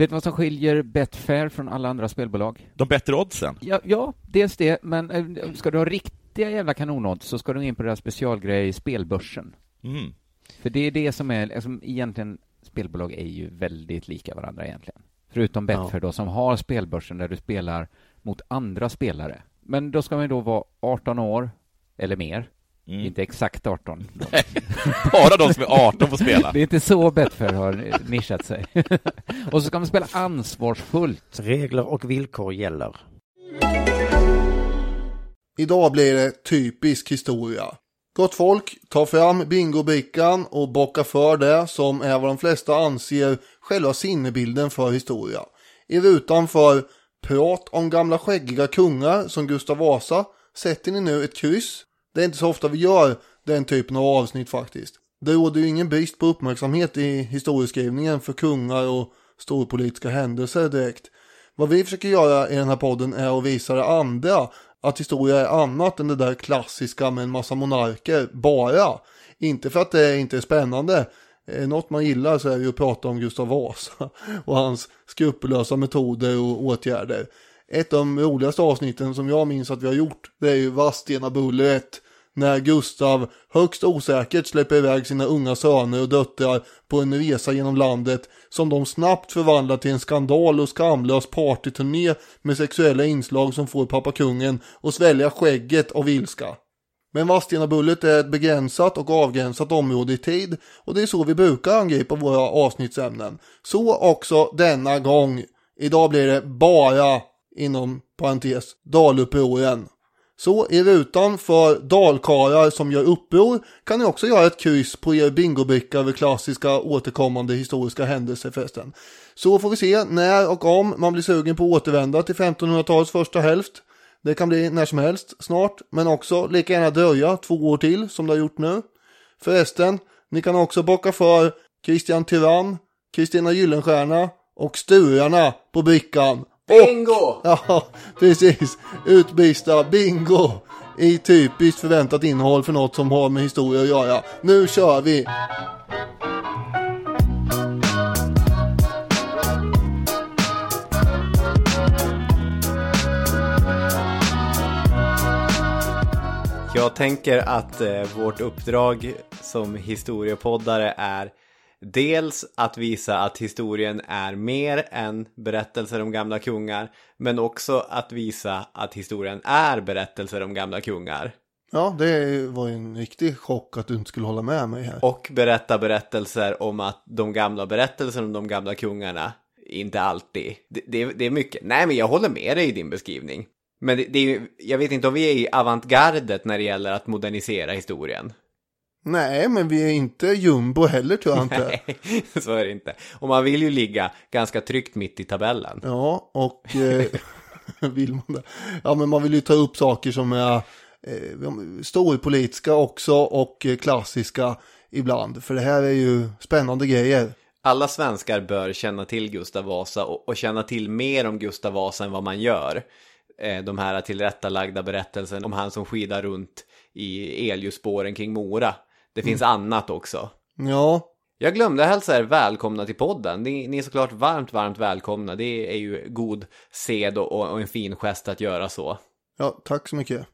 Vet du vad som skiljer Betfair från alla andra spelbolag? De bättre oddsen? Ja, ja dels det, men eh, ska du ha riktiga jävla kanonodds så ska du in på deras specialgrej Spelbörsen. Mm. För det är det som är, alltså, egentligen, spelbolag är ju väldigt lika varandra egentligen. Förutom Betfair då, som har spelbörsen där du spelar mot andra spelare. Men då ska man ju då vara 18 år eller mer. Mm. Inte exakt 18. Bara de som är 18 får spela. Det är inte så Betfair har nischat sig. och så ska man spela ansvarsfullt. Regler och villkor gäller. Idag blir det typisk historia. Gott folk, ta fram bingobrickan och bocka för det som är vad de flesta anser själva sinnebilden för historia. I rutan för prat om gamla skäggiga kungar som Gustav Vasa sätter ni nu ett kryss. Det är inte så ofta vi gör den typen av avsnitt faktiskt. Det råder ju ingen brist på uppmärksamhet i historieskrivningen för kungar och storpolitiska händelser direkt. Vad vi försöker göra i den här podden är att visa det andra, att historia är annat än det där klassiska med en massa monarker, bara. Inte för att det inte är spännande. Eh, Något man gillar så är det ju att prata om Gustav Vasa och hans skrupellösa metoder och åtgärder. Ett av de roligaste avsnitten som jag minns att vi har gjort, det är ju Vadstena buller 1 när Gustav högst osäkert släpper iväg sina unga söner och döttrar på en resa genom landet som de snabbt förvandlar till en skandal och skamlös partyturné med sexuella inslag som får pappa kungen att svälja skägget av ilska. Men Vadstenabullet är ett begränsat och avgränsat område i tid och det är så vi brukar angripa våra avsnittsämnen. Så också denna gång. Idag blir det bara, inom parentes, dalupproren. Så i rutan för dalkarar som gör uppror kan ni också göra ett kryss på er bingobricka över klassiska återkommande historiska händelser förresten. Så får vi se när och om man blir sugen på att återvända till 1500-talets första hälft. Det kan bli när som helst snart, men också lika gärna dröja två år till som det har gjort nu. Förresten, ni kan också bocka för Christian Tyrann, Kristina Gyllenstierna och Sturarna på brickan. Bingo! Ja, precis. Utbrista bingo i typiskt förväntat innehåll för något som har med historia att göra. Nu kör vi! Jag tänker att eh, vårt uppdrag som historiepoddare är dels att visa att historien är mer än berättelser om gamla kungar, men också att visa att historien är berättelser om gamla kungar. Ja, det var ju en riktig chock att du inte skulle hålla med mig här. Och berätta berättelser om att de gamla berättelserna om de gamla kungarna, inte alltid. Det, det, det är mycket. Nej, men jag håller med dig i din beskrivning. Men det, det är jag vet inte om vi är i avantgardet när det gäller att modernisera historien. Nej, men vi är inte jumbo heller tror jag inte. Nej, så är det inte. Och man vill ju ligga ganska tryggt mitt i tabellen. Ja, och eh, vill man det? Ja, men man vill ju ta upp saker som är eh, storpolitiska också och eh, klassiska ibland. För det här är ju spännande grejer. Alla svenskar bör känna till Gustav Vasa och, och känna till mer om Gustav Vasa än vad man gör. Eh, de här tillrättalagda berättelsen om han som skidar runt i elljusspåren kring Mora. Det finns annat också. Ja, Jag glömde hälsa er välkomna till podden. Ni, ni är såklart varmt, varmt välkomna. Det är ju god sed och, och en fin gest att göra så. ja tack så mycket.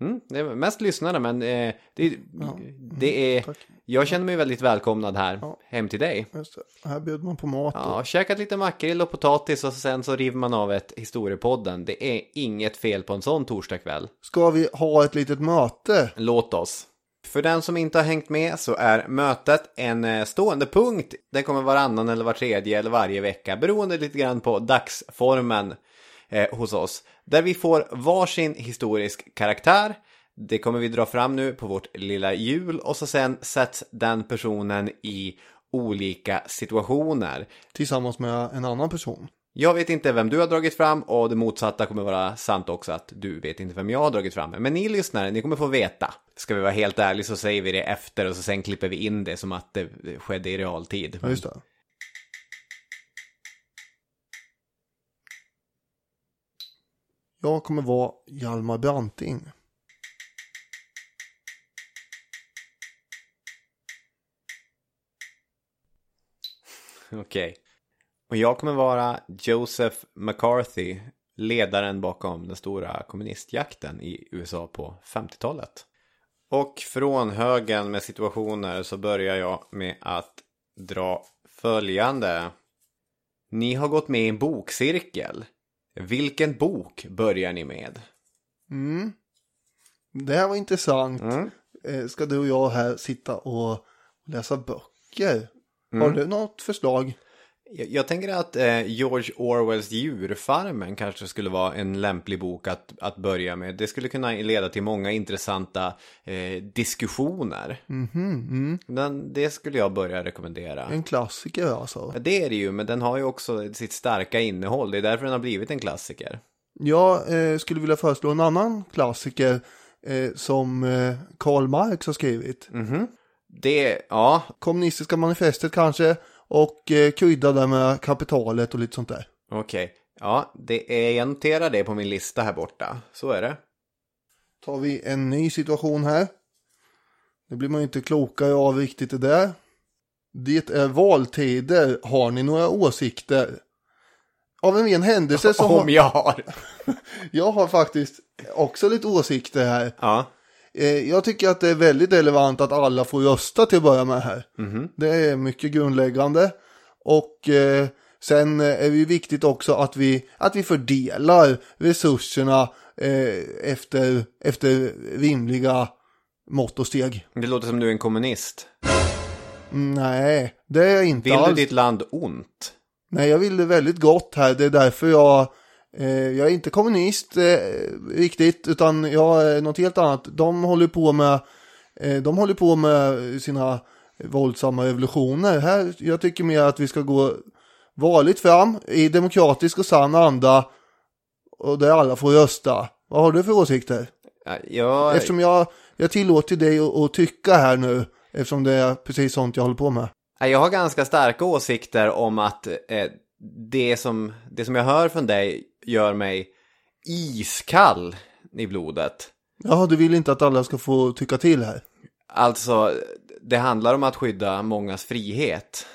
Mm, det är mest lyssnare, men eh, det, Ja, det är... tack. Jag känner mig väldigt välkomnad här, Ja. hem till dig. Just det. Här bjöd man på mat. och- Ja, käkat lite makrill och potatis och sen så river man av ett historiepodden. Det är inget fel på en sån torsdagkväll. Ska vi ha ett litet möte? Låt oss. För den som inte har hängt med så är mötet en eh, stående punkt. Den kommer varannan eller var tredje eller varje vecka beroende lite grann på dagsformen eh, hos oss. Där vi får varsin historisk karaktär. Det kommer vi dra fram nu på vårt lilla hjul och så sen sätts den personen i olika situationer. Tillsammans med en annan person. Jag vet inte vem du har dragit fram och det motsatta kommer vara sant också att du vet inte vem jag har dragit fram. Men ni lyssnare, ni kommer få veta. Ska vi vara helt ärliga så säger vi det efter och så sen klipper vi in det som att det skedde i realtid. Ja, just det. Jag kommer vara Hjalmar Branting. Okej. Och jag kommer vara Joseph McCarthy, ledaren bakom den stora kommunistjakten i USA på 50-talet. Och från högen med situationer så börjar jag med att dra följande. Ni har gått med i en bokcirkel. Vilken bok börjar ni med? Det här var intressant. Mm. Eh, Ska du och jag här sitta och läsa böcker? Mm. Har du något förslag? Jag, tänker att eh, George Orwells Djurfarmen kanske skulle vara en lämplig bok att, att börja med. Det skulle kunna leda till många intressanta eh, diskussioner. Den, det skulle jag börja rekommendera. En klassiker alltså. Ja, Det är det ju, men den har ju också sitt starka innehåll. Det är därför den har blivit en klassiker. Jag eh, skulle vilja föreslå en annan klassiker eh, som eh, Karl Marx har skrivit. Det, ja, Kommunistiska manifestet kanske och eh, krydda där med kapitalet och lite sånt där. okej. Ja, det är, jag noterar det på min lista här borta. Så är det. Tar vi en ny situation här. Det blir man ju inte klokare av riktigt det där. Det är valtider. Har ni några åsikter? Av en ren händelse så har Om jag har. jag har faktiskt också lite åsikter här. Ja. Eh, Jag tycker att det är väldigt relevant att alla får rösta till att börja med här. Det är mycket grundläggande. Och eh, sen är det viktigt också att vi, att vi fördelar resurserna eh, efter, efter rimliga mått och steg. Det låter som du är en kommunist. Mm, Nej, det är jag inte Vill du alls. ditt land ont? Nej, jag vill det väldigt gott här. Det är därför jag, jag är inte kommunist eh, riktigt, utan jag är något helt annat. De håller på med, eh, de håller på med sina våldsamma revolutioner. Här, jag tycker mer att vi ska gå varligt fram i demokratisk och sann anda och där alla får rösta. Vad har du för åsikter? Ja, Jag, Eftersom jag, jag tillåter dig att, att tycka här nu, eftersom det är precis sånt jag håller på med. Ja, Jag har ganska starka åsikter om att eh, det, som, det som jag hör från dig gör mig iskall i blodet. Ja, du vill inte att alla ska få tycka till här. Alltså, det handlar om att skydda mångas frihet.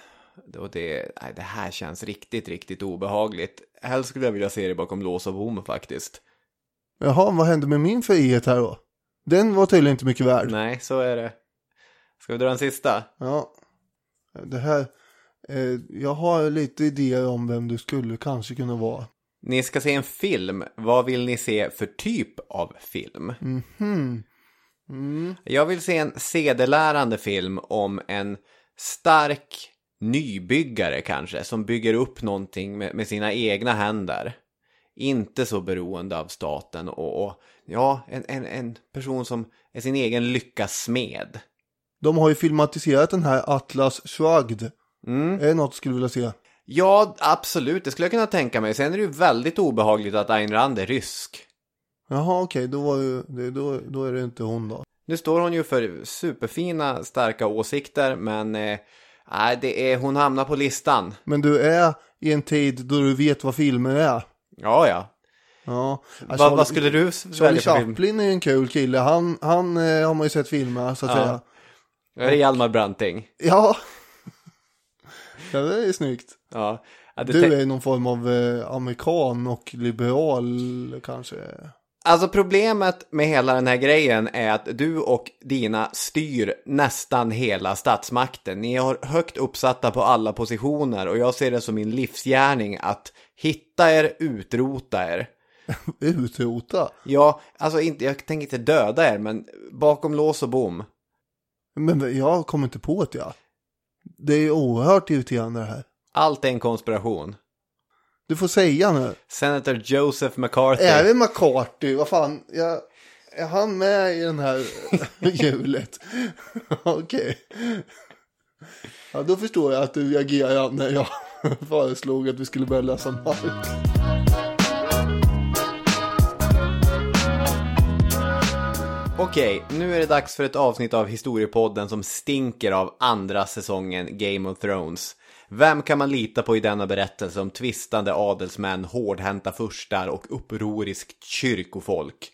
Och det, nej, det här känns riktigt, riktigt obehagligt. Helst skulle jag vilja se det bakom lås och bom faktiskt. Jaha, vad hände med min frihet här då? Den var tydligen inte mycket värd. Nej, så är det. Ska vi dra den sista? Ja, det här. Eh, jag har lite idéer om vem du skulle kanske kunna vara. Ni ska se en film. Vad vill ni se för typ av film? Jag vill se en sedelärande film om en stark nybyggare kanske, som bygger upp någonting med, med sina egna händer. Inte så beroende av staten och, och ja, en, en, en person som är sin egen lyckas smed. De har ju filmatiserat den här Atlas Shrugged. Mm. Är det något du skulle vilja se? Ja, absolut, det skulle jag kunna tänka mig. Sen är det ju väldigt obehagligt att Ayn Rand är rysk. Jaha, okej, då, ju, det, då, då är det inte hon då. Nu står hon ju för superfina, starka åsikter, men eh, det är, hon hamnar på listan. Men du är i en tid då du vet vad filmer är. Ja, ja. Ja. Vad, vad skulle du välja för film? Chaplin är en kul kille. Han, han eh, har man ju sett filmer så att Ja. säga. Ja, Det är Hjalmar Branting. Ja. Ja, det är snyggt. Ja. Du är någon form av eh, amerikan och liberal kanske. Alltså problemet med hela den här grejen är att du och dina styr nästan hela statsmakten. Ni har högt uppsatta på alla positioner och jag ser det som min livsgärning att hitta er, utrota er. Utrota. Ja, alltså inte, jag tänker inte döda er, men bakom lås och bom. Men jag kommer inte på det ja. Det är oerhört irriterande det här. Allt är en konspiration. Du får säga nu. Senator Joseph McCarthy. Är det McCarthy? Vad fan? Jag, är han med i den här hjulet? Okej. Ja, då förstår jag att du reagerar när jag föreslog att vi skulle börja läsa Marx. Okej, nu är det dags för ett avsnitt av Historiepodden som stinker av andra säsongen Game of Thrones. Vem kan man lita på i denna berättelse om tvistande adelsmän, hårdhänta furstar och upproriskt kyrkofolk?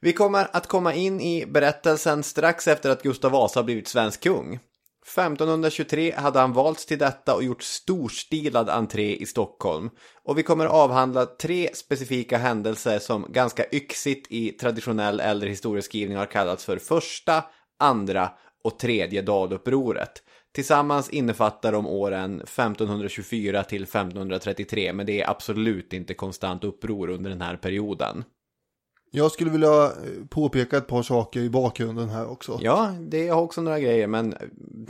Vi kommer att komma in i berättelsen strax efter att Gustav Vasa blivit svensk kung. 1523 hade han valts till detta och gjort storstilad entré i Stockholm. Och vi kommer avhandla tre specifika händelser som ganska yxigt i traditionell äldre historieskrivning har kallats för första, andra och tredje dalupproret. Tillsammans innefattar de åren 1524 till 1533, men det är absolut inte konstant uppror under den här perioden. Jag skulle vilja eh, påpeka ett par saker i bakgrunden här också. Ja, det har också några grejer, men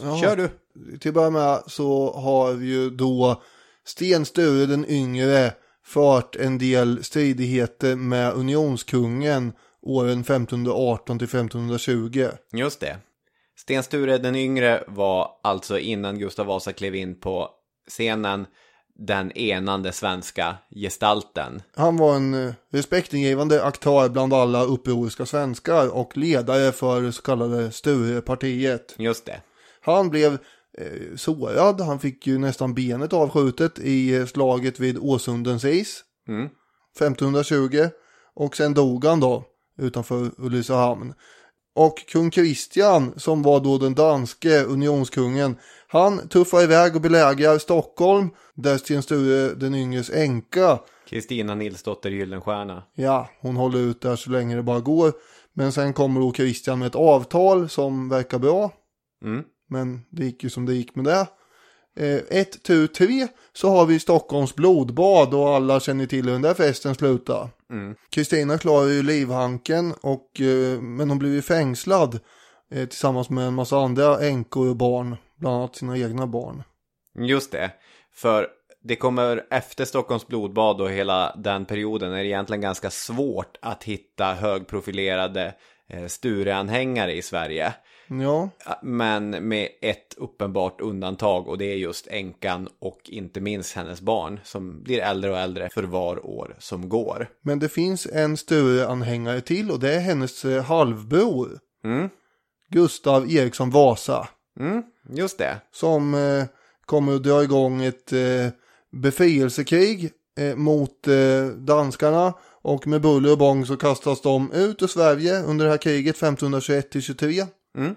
Ja. kör du. Till att börja med så har vi ju då Sten Sture den yngre fört en del stridigheter med unionskungen åren 1518 till 1520. Just det. Sten Sture den yngre var alltså innan Gustav Vasa klev in på scenen den enande svenska gestalten. Han var en eh, respektingivande aktör bland alla upproriska svenskar och ledare för det så kallade Sturepartiet. Just det. Han blev eh, sårad, han fick ju nästan benet avskjutet i eh, slaget vid Åsundens is. Mm. 1520 och sen dog han då utanför Ulricehamn. Och kung Kristian som var då den danske unionskungen han tuffar iväg och belägrar Stockholm där Sten Sture den yngres änka Kristina Nilsdotter Gyllenstierna. ja hon håller ut där så länge det bara går. Men sen kommer då Kristian med ett avtal som verkar bra. Mm. Men det gick ju som det gick med det. Eh, ett, tu, tre så har vi Stockholms blodbad och alla känner till hur den där festen slutar. Mm. Kristina klarar ju livhanken och, eh, men hon blir ju fängslad eh, tillsammans med en massa andra änkor och barn, bland annat sina egna barn. Just det. För det kommer efter Stockholms blodbad och hela den perioden är det egentligen ganska svårt att hitta högprofilerade eh, Sture-anhängare i Sverige. Ja, Men med ett uppenbart undantag och det är just änkan och inte minst hennes barn som blir äldre och äldre för var år som går. men det finns en Sture-anhängare till och det är hennes eh, halvbror, Mm, Gustav Eriksson Vasa, mm, just det. som eh, kommer att dra igång ett eh, befrielsekrig eh, mot eh, danskarna och med buller och bång så kastas de ut ur Sverige under det här kriget 1521-23. Mm.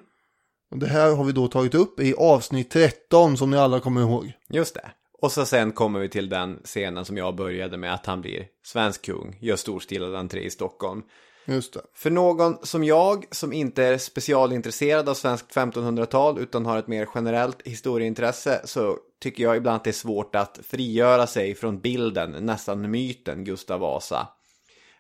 Och det här har vi då tagit upp i avsnitt 13 som ni alla kommer ihåg. Just det. Och så sen kommer vi till den scenen som jag började med att han blir svensk kung, gör storstilad entré i Stockholm. Just det. För någon som jag, som inte är specialintresserad av svenskt 1500-tal utan har ett mer generellt historieintresse, så tycker jag ibland att det är svårt att frigöra sig från bilden, nästan myten Gustav Vasa.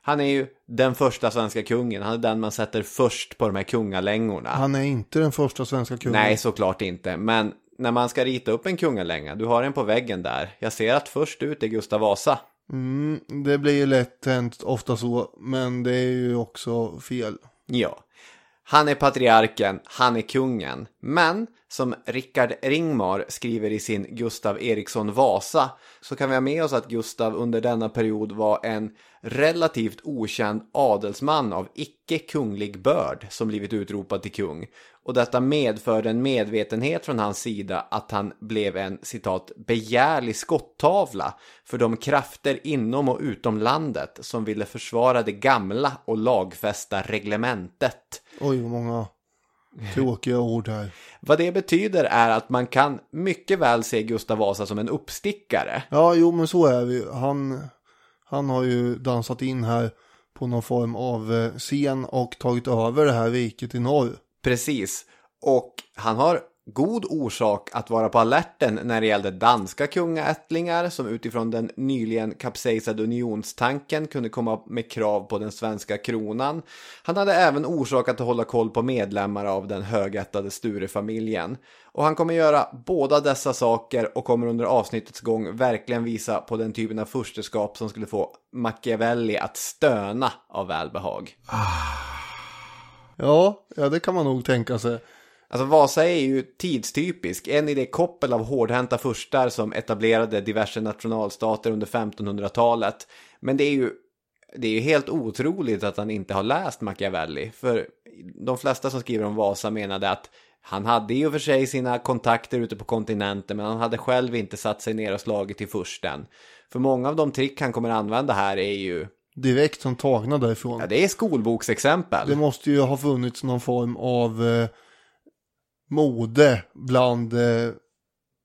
Han är ju den första svenska kungen, han är den man sätter först på de här kungalängorna. Han är inte den första svenska kungen. Nej, såklart inte, men när man ska rita upp en kungalänga, du har en på väggen där. Jag ser att först ut är Gustav Vasa. Mm, det blir ju lätt hänt ofta så, men det är ju också fel. Ja. Han är patriarken, han är kungen. Men som Rickard Ringmar skriver i sin Gustav Eriksson Vasa så kan vi ha med oss att Gustav under denna period var en relativt okänd adelsman av icke kunglig börd som blivit utropad till kung. Och detta medförde en medvetenhet från hans sida att han blev en citat begärlig skottavla för de krafter inom och utom landet som ville försvara det gamla och lagfästa reglementet. Oj, vad många tråkiga ord här. Vad det betyder är att man kan mycket väl se Gustav Vasa som en uppstickare. Ja, jo, men så är vi. Han, han har ju dansat in här på någon form av eh, scen och tagit över det här riket i norr. Precis. Och han har god orsak att vara på alerten när det gällde danska kungaättlingar som utifrån den nyligen kapsejsade unionstanken kunde komma med krav på den svenska kronan. Han hade även orsak att hålla koll på medlemmar av den högättade Sturefamiljen. Och han kommer göra båda dessa saker och kommer under avsnittets gång verkligen visa på den typen av fursteskap som skulle få Machiavelli att stöna av välbehag. Ah. Ja, ja, det kan man nog tänka sig. Alltså Vasa är ju tidstypisk, en i det koppel av hårdhänta furstar som etablerade diverse nationalstater under 1500-talet. Men det är ju det är ju helt otroligt att han inte har läst Machiavelli. För de flesta som skriver om Vasa menade att han hade ju för sig sina kontakter ute på kontinenten men han hade själv inte satt sig ner och slagit till fursten. För många av de trick han kommer använda här är ju, Direkt som tagna därifrån. ja det är skolboksexempel. Det måste ju ha funnits någon form av eh, mode bland eh,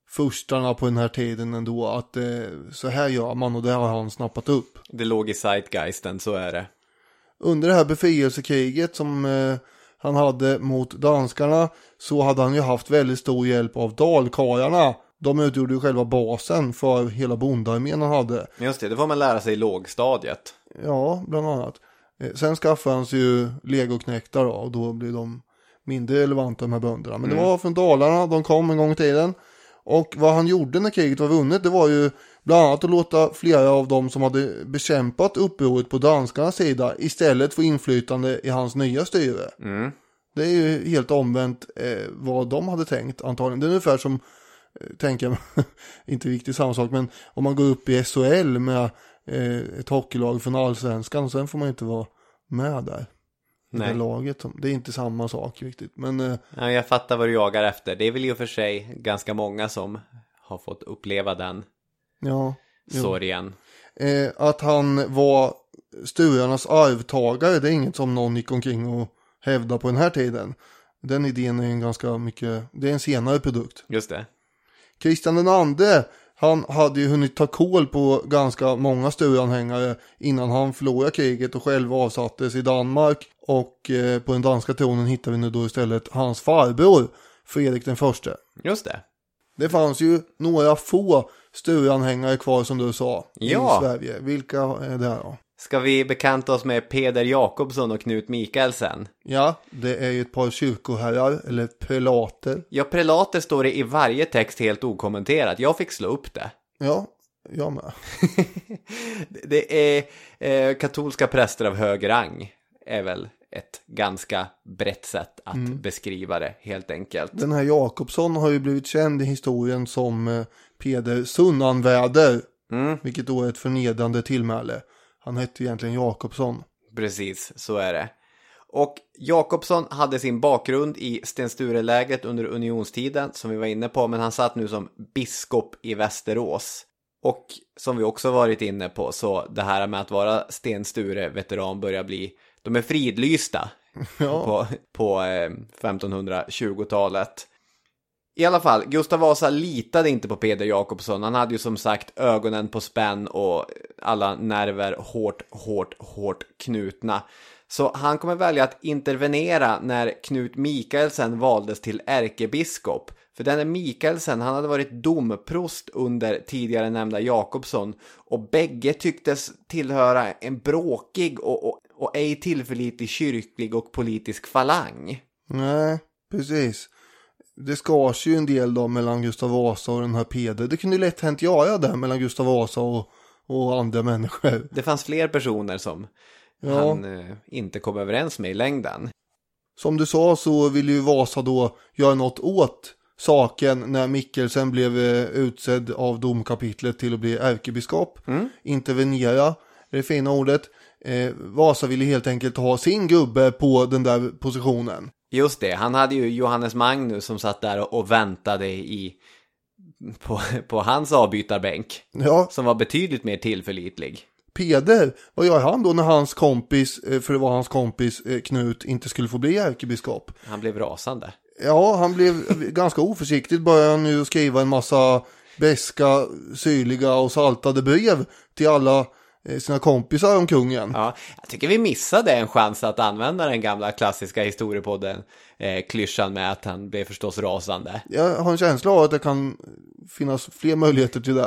furstarna på den här tiden ändå. Att eh, så här gör man och det har han snappat upp. Det låg i zeitgeisten, så är det. Under det här befrielsekriget som eh, han hade mot danskarna så hade han ju haft väldigt stor hjälp av dalkarlarna. De utgjorde ju själva basen för hela bondarmén han hade. Just det, det får man lära sig i lågstadiet. Ja, bland annat. Eh, Sen skaffade han sig ju legoknektar och då blir de mindre relevanta de här bönderna. Men det var från Dalarna, de kom en gång i tiden. Och vad han gjorde när kriget var vunnet, det var ju bland annat att låta flera av dem som hade bekämpat upproret på danskarnas sida istället få inflytande i hans nya styre. Mm. Det är ju helt omvänt eh, vad de hade tänkt antagligen. Det är ungefär som, eh, tänker jag, inte riktigt samma sak, men om man går upp i SHL med eh, ett hockeylag från allsvenskan, sen får man inte vara med där. I det Nej. laget. Det är inte samma sak riktigt. Men eh, Ja, jag fattar vad du jagar efter. Det är väl i och för sig ganska många som har fått uppleva den ja. sorgen. Eh, att han var Sturarnas arvtagare, det är inget som någon gick omkring och hävdade på den här tiden. Den idén är en ganska mycket, det är en senare produkt. Just det. Kristian den andre, han hade ju hunnit ta koll på ganska många Stureanhängare innan han förlorade kriget och själv avsattes i Danmark. Och eh, på den danska tronen hittar vi nu då istället hans farbror, Fredrik den förste. Just det. Det fanns ju några få Stureanhängare kvar som du sa Ja. i Sverige. Vilka är det då? Ska vi bekanta oss med Peder Jakobsson och Knut Mikaelsen? Ja, det är ju ett par kyrkoherrar, eller prelater. Ja, prelater står det i varje text helt okommenterat. Jag fick slå upp det. Ja, jag med. Det är eh, katolska präster av hög rang. Är väl ett ganska brett sätt att beskriva det helt enkelt. Den här Jakobsson har ju blivit känd i historien som eh, Peder Sunnanväder. Mm. Vilket då är ett förnedrande tillmäle. Han hette egentligen Jakobsson. Precis, så är det. Och Jakobsson hade sin bakgrund i Sten Sture-lägret under unionstiden, som vi var inne på, men han satt nu som biskop i Västerås. Och som vi också varit inne på, så det här med att vara Sten Sture-veteran börjar bli, de är fridlysta Ja, på, på eh, 1520-talet. I alla fall, Gustav Vasa litade inte på Peder Jakobsson. Han hade ju som sagt ögonen på spänn och alla nerver hårt, hårt, hårt knutna. Så han kommer välja att intervenera när Knut Mikaelsen valdes till ärkebiskop. För denne Mikaelsen, han hade varit domprost under tidigare nämnda Jakobsson och bägge tycktes tillhöra en bråkig och, och, och ej tillförlitlig kyrklig och politisk falang. nej, precis. Det skars ju en del då mellan Gustav Vasa och den här Peder. Det kunde ju lätt hänt göra det mellan Gustav Vasa och, och andra människor. Det fanns fler personer som Ja. han eh, inte kom överens med i längden. Som du sa så ville ju Vasa då göra något åt saken när Mikkelsen blev eh, utsedd av domkapitlet till att bli ärkebiskop. Intervenera, är det fina ordet. Eh, Vasa ville helt enkelt ha sin gubbe på den där positionen. Just det, han hade ju Johannes Magnus som satt där och, väntade i på, på hans avbytarbänk. Ja, Som var betydligt mer tillförlitlig. Peder, vad gör han då när hans kompis, eh, för det var hans kompis eh, Knut, inte skulle få bli ärkebiskop? Han blev rasande. Ja, han blev ganska oförsiktigt började han nu skriva en massa beska, syrliga och saltade brev till alla sina kompisar om kungen. Ja, jag tycker vi missade en chans att använda den gamla klassiska historiepodden eh, klyschan med att han blev förstås rasande. Jag har en känsla av att det kan finnas fler möjligheter till det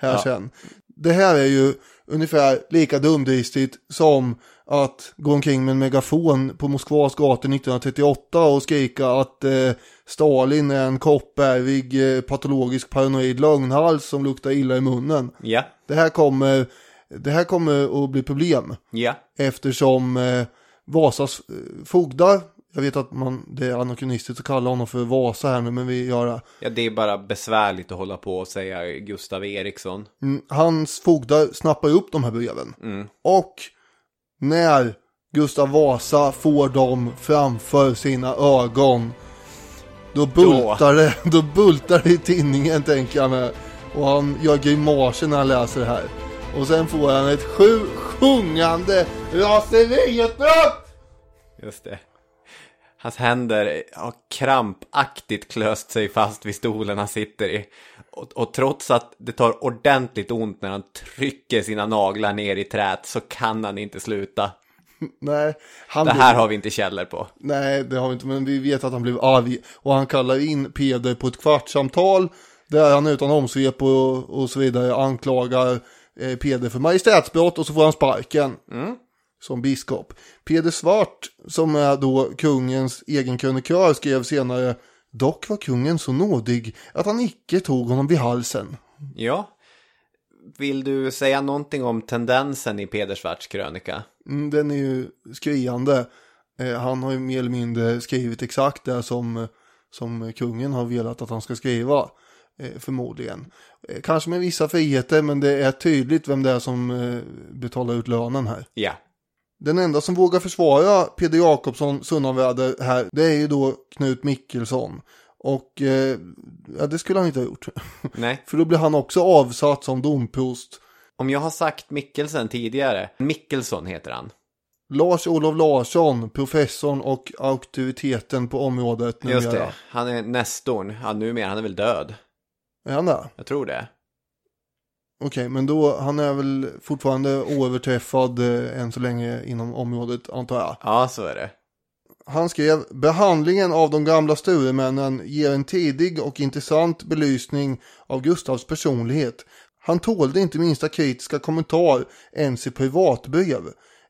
här Ja. sen. Det här är ju ungefär lika dumdristigt som att gå omkring med en megafon på Moskvas gator 1938 och skrika att eh, Stalin är en koppärvig eh, patologisk paranoid lögnhals som luktar illa i munnen. Ja, Det här kommer, det här kommer att bli problem ja. eftersom eh, Vasas eh, fogdar, jag vet att man, det är anakronistiskt att kalla honom för Vasa här nu men vi gör det. Ja, det är bara besvärligt att hålla på och säga Gustav Eriksson. Mm, hans fogdar snappar upp de här breven. Och när Gustav Vasa får dem framför sina ögon då bultar, Det, då bultar det i tinningen tänker jag med. Och han gör grimaser när han läser det här. Och sen får han ett sju sjungande raseriutbrott! Just det. Hans händer har krampaktigt klöst sig fast vid stolen han sitter i. Och, och trots att det tar ordentligt ont när han trycker sina naglar ner i trät så kan han inte sluta. Nej, han Det blev- här har vi inte källor på. Nej, det har vi inte, men vi vet att han blev arg. Och han kallar in Peder på ett kvartssamtal. Där han utan omsvep och, och så vidare anklagar eh, Peder för majestätsbrott och så får han sparken. Som biskop. Peder Svart, som är då kungens egen krönikör, skrev senare Dock var kungen så nådig att han icke tog honom vid halsen. Ja. Vill du säga någonting om tendensen i Peder Svarts krönika? Mm, den är ju skriande. Eh, han har ju mer eller mindre skrivit exakt det som, som kungen har velat att han ska skriva. Eh, förmodligen. Eh, kanske med vissa friheter men det är tydligt vem det är som eh, betalar ut lönen här. Ja. Den enda som vågar försvara Peder Jakobsson Sunnaväder här det är ju då Knut Mickelsson. Och eh, ja, det skulle han inte ha gjort. Nej. För då blir han också avsatt som domprost. Om jag har sagt Mikkelsen tidigare, Mikkelsson heter han. Lars-Olof Larsson, professorn och auktoriteten på området numera. Just det, han är nestorn. Ja, numera, han är väl död. Är han det? Jag tror det. Okej, men då, han är väl fortfarande oöverträffad eh, än så länge inom området antar jag. Ja, så är det. Han skrev, behandlingen av de gamla Sturemännen ger en tidig och intressant belysning av Gustavs personlighet. Han tålde inte minsta kritiska kommentar ens i privatbrev.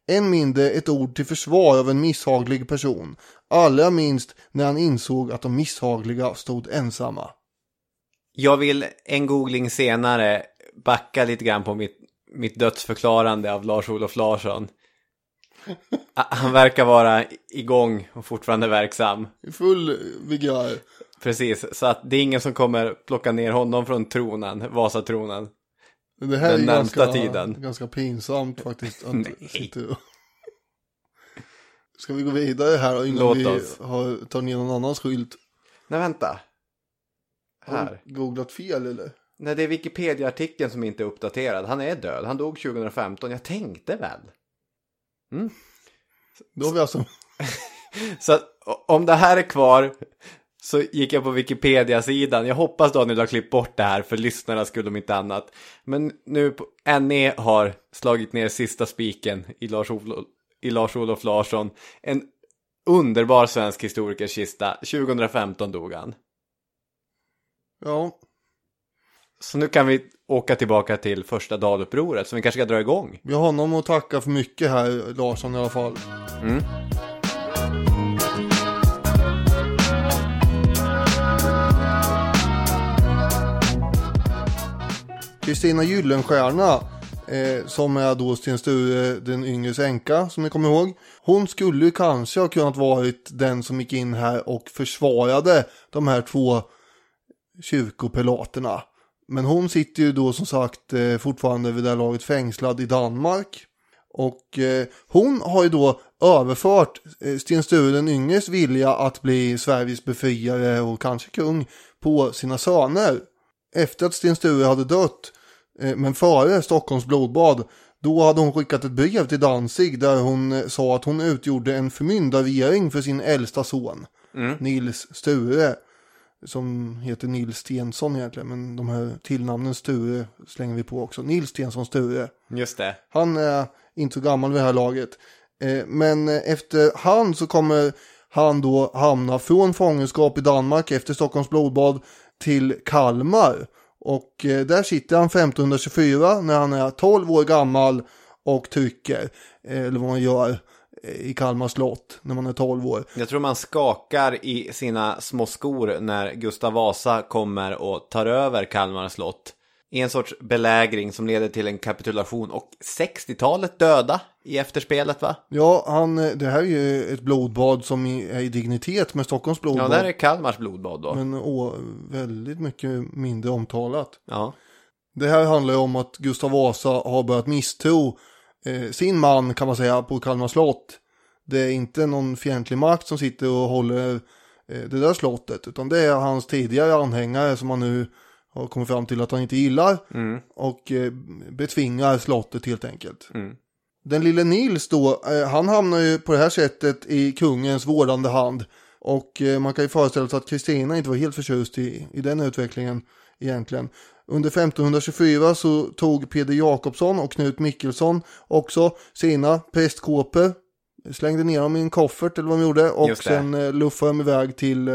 Än mindre ett ord till försvar av en misshaglig person. Allra minst när han insåg att de misshagliga stod ensamma. Jag vill en googling senare backa lite grann på mitt, mitt dödsförklarande av Lars-Olof Larsson. Han verkar vara igång och fortfarande verksam. I full vigör. Precis, så att det är ingen som kommer plocka ner honom från tronen, Vasatronen. Det här Den är närmsta ganska, tiden. ganska pinsamt faktiskt. Att sitta och... Ska vi gå vidare här innan Låt vi oss. har, tar ner någon annans skylt? Nej, vänta. Har Här. du googlat fel eller? Nej, det är Wikipedia-artikeln som inte är uppdaterad. Han är död. Han dog 2015. Jag tänkte väl. Då har vi alltså... Så att, om det här är kvar så gick jag på Wikipedia-sidan. Jag hoppas Daniel har klippt bort det här för lyssnarna skulle om inte annat. Men nu på, NE har slagit ner sista spiken i Lars-Olof Lars-Olof Larsson. En underbar svensk historikers kista. 2015 dog han. Ja, Så nu kan vi åka tillbaka till första dalupproret som vi kanske ska dra igång. vi har honom att tacka för mycket här, Larsson i alla fall. Mm. Kristina Gyllenstierna, eh, som är då Sten Sture den yngres änka, som ni kommer ihåg. Hon skulle ju kanske ha kunnat varit den som gick in här och försvarade de här två kyrkopelaterna. Men hon sitter ju då som sagt eh, fortfarande vid det här laget fängslad i Danmark. Och eh, hon har ju då överfört eh, Sten Sture den yngres vilja att bli Sveriges befriare och kanske kung på sina söner. Efter att Sten Sture hade dött, eh, men före Stockholms blodbad, då hade hon skickat ett brev till Danzig där hon sa att hon utgjorde en förmyndarregering för sin äldsta son, Nils Sture. Som heter Nils Stensson egentligen, men de här tillnamnen Sture slänger vi på också. Nils Stensson Sture. Just det. Han är inte så gammal vid det här laget. Eh, Men efter han så kommer han då hamna från fångenskap i Danmark efter Stockholms blodbad till Kalmar. Och eh, där sitter han 1524 när han är 12 år gammal och trycker. eh, Eller vad man gör i Kalmar slott när man är 12 år. Jag tror man skakar i sina små skor när Gustav Vasa kommer och tar över Kalmar slott. I en sorts belägring som leder till en kapitulation och 60-talet döda i efterspelet va? Ja, han, eh, det här är ju ett blodbad som är i dignitet med Stockholms blodbad. Ja, där är Kalmars blodbad då. Men å, väldigt mycket mindre omtalat. Ja. Det här handlar ju om att Gustav Vasa har börjat misstro eh, sin man kan man säga på Kalmar slott. Det är inte någon fientlig makt som sitter och håller eh, det där slottet utan det är hans tidigare anhängare som han nu har kommit fram till att han inte gillar och eh, betvingar slottet helt enkelt. Den lille Nils då, eh, han hamnar ju på det här sättet i kungens vårdande hand. Och eh, man kan ju föreställa sig att Kristina inte var helt förtjust i, i den utvecklingen egentligen. Under 1524 så tog Peder Jakobsson och Knut Mikkelsson också sina prästkåpor. Slängde ner dem i en koffert eller vad de gjorde och sen eh, luffade de iväg till eh,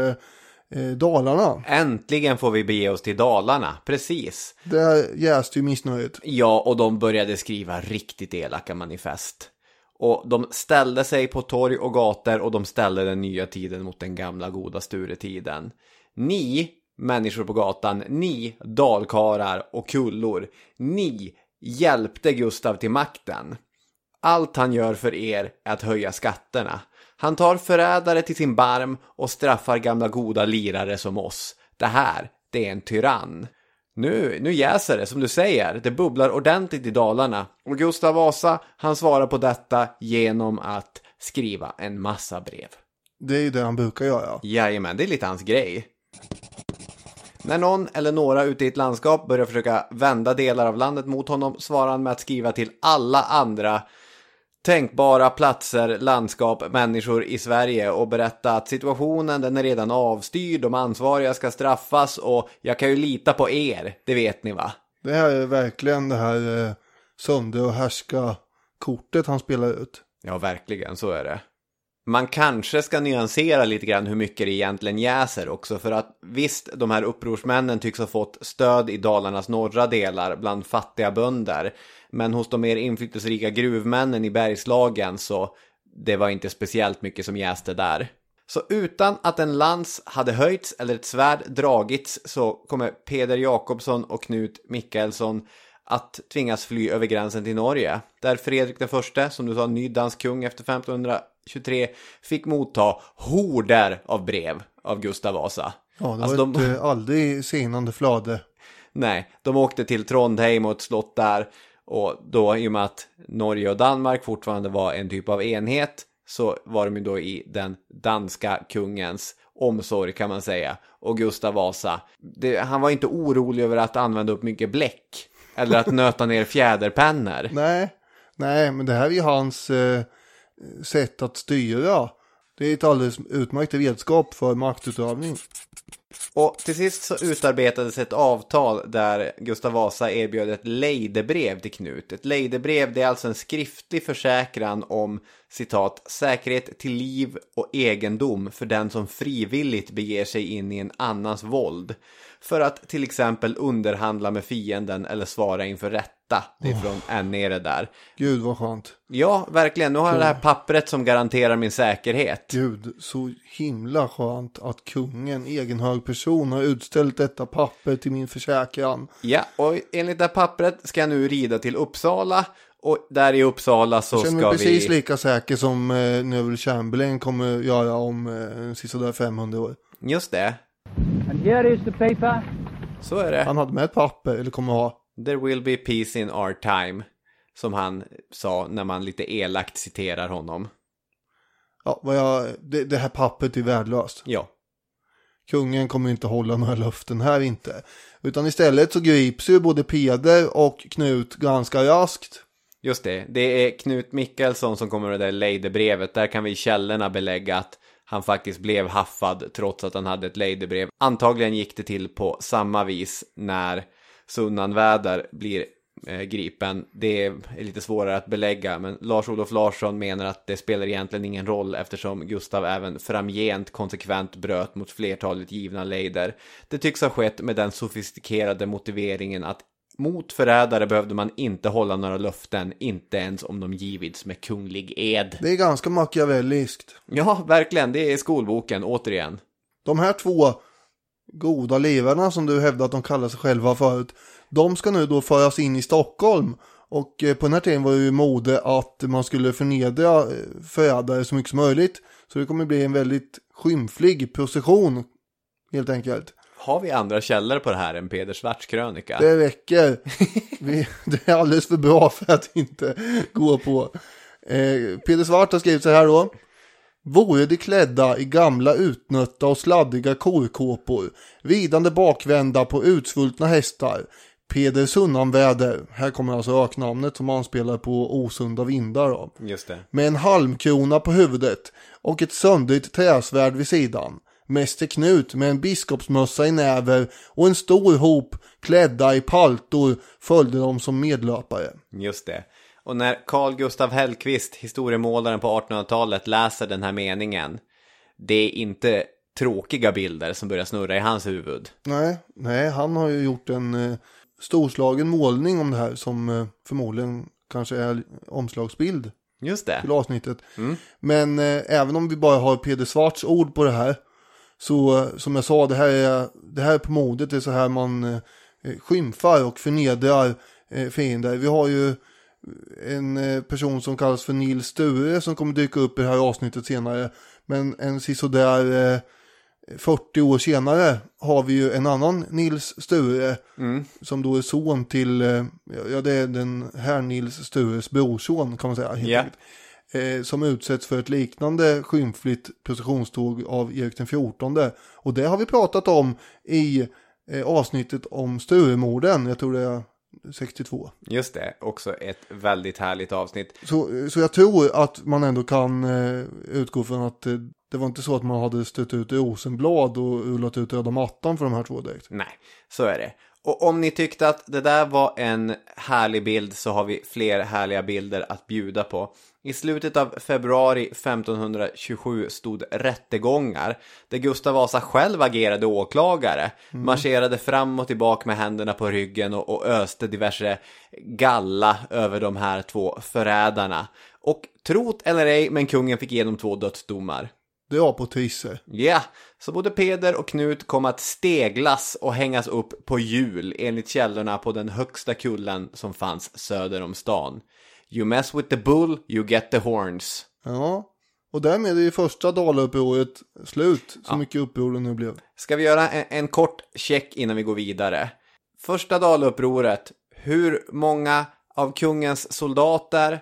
eh, Dalarna. Äntligen får vi bege oss till Dalarna, precis. Där jäste ju missnöjet. Ja, och de började skriva riktigt elaka manifest. Och de ställde sig på torg och gator och de ställde den nya tiden mot den gamla goda Sturetiden. Ni, människor på gatan, ni, dalkarar och kullor, ni hjälpte Gustav till makten. Allt han gör för er är att höja skatterna. Han tar förrädare till sin barm och straffar gamla goda lirare som oss. Det här, det är en tyrann. Nu, nu jäser det, som du säger. Det bubblar ordentligt i Dalarna. Och Gustav Vasa, han svarar på detta genom att skriva en massa brev. Det är ju det han brukar göra. Jajamän, det är lite hans grej. När någon eller några ute i ett landskap börjar försöka vända delar av landet mot honom svarar han med att skriva till alla andra tänkbara platser, landskap, människor i Sverige och berätta att situationen den är redan avstyrd, de ansvariga ska straffas och jag kan ju lita på er, det vet ni va? Det här är verkligen det här eh, sönder och härska kortet han spelar ut. Ja, verkligen, så är det. Man kanske ska nyansera lite grann hur mycket det egentligen jäser också, för att visst, de här upprorsmännen tycks ha fått stöd i Dalarnas norra delar bland fattiga bönder, men hos de mer inflytelserika gruvmännen i Bergslagen så det var inte speciellt mycket som jäste där. Så utan att en lans hade höjts eller ett svärd dragits så kommer Peder Jakobsson och Knut Mikaelsson att tvingas fly över gränsen till Norge. Där Fredrik den förste, som du sa, ny dansk kung efter 1523, fick motta horder av brev av Gustav Vasa. Ja, det Alltså, var de- ett eh, aldrig sinande flöde. Nej, de åkte till Trondheim och ett slott där. Och då i och med att Norge och Danmark fortfarande var en typ av enhet så var de ju då i den danska kungens omsorg kan man säga. Och Gustav Vasa, det, han var inte orolig över att använda upp mycket bläck. Eller att nöta ner fjäderpennor. Nej, nej, men det här är ju hans eh, sätt att styra. Det är ett alldeles utmärkt redskap för maktutövning. Och till sist så utarbetades ett avtal där Gustav Vasa erbjöd ett lejdebrev till Knut. Ett lejdebrev det är alltså en skriftlig försäkran om citat säkerhet till liv och egendom för den som frivilligt beger sig in i en annans våld. För att till exempel underhandla med fienden eller svara inför rätta. Det är från en nere där. Gud vad skönt. Ja, verkligen. Nu har jag det här pappret som garanterar min säkerhet. Gud, så himla skönt att kungen, egen hög person, har utställt detta papper till min försäkran. Ja, och enligt det här pappret ska jag nu rida till Uppsala. Och där i Uppsala så Jag känner ska mig precis vi... lika säker som eh, Neville Chamberlain kommer göra om eh, sisådär 500 år. Just det, And here is the paper. så är det. Han hade med ett papper, eller kommer ha. There will be peace in our time. Som han sa när man lite elakt citerar honom. Ja, vad jag, det, det här pappret är värdelöst. Ja, Kungen kommer inte hålla några löften här inte. Utan istället så grips ju både Peder och Knut ganska raskt. just det. Det är Knut Mikkelsson som kommer med det där lejdebrevet. Där kan vi i källorna belägga att han faktiskt blev haffad trots att han hade ett lejdebrev. Antagligen gick det till på samma vis när Sunnanväder blir eh, gripen. Det är lite svårare att belägga, men Lars-Olof Larsson menar att det spelar egentligen ingen roll eftersom Gustav även framgent konsekvent bröt mot flertalet givna lejder. Det tycks ha skett med den sofistikerade motiveringen att mot förrädare behövde man inte hålla några löften, inte ens om de givits med kunglig ed. Det är ganska machiavelliskt. Ja, verkligen, det är skolboken, återigen. De här två goda livarna som du hävdar att de kallar sig själva förut. De ska nu då föras in i Stockholm. Och eh, på den här tiden var det ju mode att man skulle förnedra eh, förrädare så mycket som möjligt. Så det kommer bli en väldigt skymflig procession helt enkelt. Har vi andra källor på det här än Peder Svarts krönika? Det räcker. Vi, det är alldeles för bra för att inte gå på. Eh, Peder Svart har skrivit så här då. Vore de klädda i gamla utnötta och sladdiga korkåpor, ridande bakvända på utsvultna hästar, Peder Sunnanväder, här kommer alltså öknamnet som anspelar på osunda vindar då. Just det. Med en halmkrona på huvudet och ett söndrigt träsvärd vid sidan. Mäster Knut med en biskopsmössa i näver och en stor hop klädda i paltor följde dem som medlöpare. Just det. Och när Carl Gustav Hellqvist, historiemålaren på 1800-talet, läser den här meningen. Det är inte tråkiga bilder som börjar snurra i hans huvud. Nej, nej, han har ju gjort en eh, storslagen målning om det här som eh, förmodligen kanske är omslagsbild Just det. till avsnittet. Men eh, även om vi bara har Peder Svarts ord på det här så som jag sa, det här är, det här är på modet, det är så här man eh, skymfar och förnedrar eh, fiender. Vi har ju en eh, person som kallas för Nils Sture som kommer dyka upp i det här avsnittet senare. Men en sisådär eh, 40 år senare har vi ju en annan Nils Sture som då är son till, ja det är den här Nils Stures brorson kan man säga. enkelt. Eh, som utsätts för ett liknande skymfligt processionståg av Erik den XIV. Och det har vi pratat om i eh, avsnittet om Sturemorden, jag tror det är 62. Just det. Också ett väldigt härligt avsnitt. Så, så jag tror att man ändå kan eh, utgå från att eh, det var inte så att man hade stött ut Rosenblad och rullat ut röda mattan för de här två direkt. Nej, så är det. Och om ni tyckte att det där var en härlig bild så har vi fler härliga bilder att bjuda på. I slutet av februari 1527 stod rättegångar där Gustav Vasa själv agerade åklagare, marscherade fram och tillbaka med händerna på ryggen och, och öste diverse galla över de här två förrädarna. Och trot eller ej, men kungen fick igenom två dödsdomar. Det var på Trisse. Ja, så både Peder och Knut kom att steglas och hängas upp på hjul enligt källorna på den högsta kullen som fanns söder om stan. You mess with the bull, you get the horns. Ja, och därmed är ju första Dalaupproret slut, så mycket uppror det nu blev. Ska vi göra en, en kort check innan vi går vidare? Första Dalupproret, hur många av kungens soldater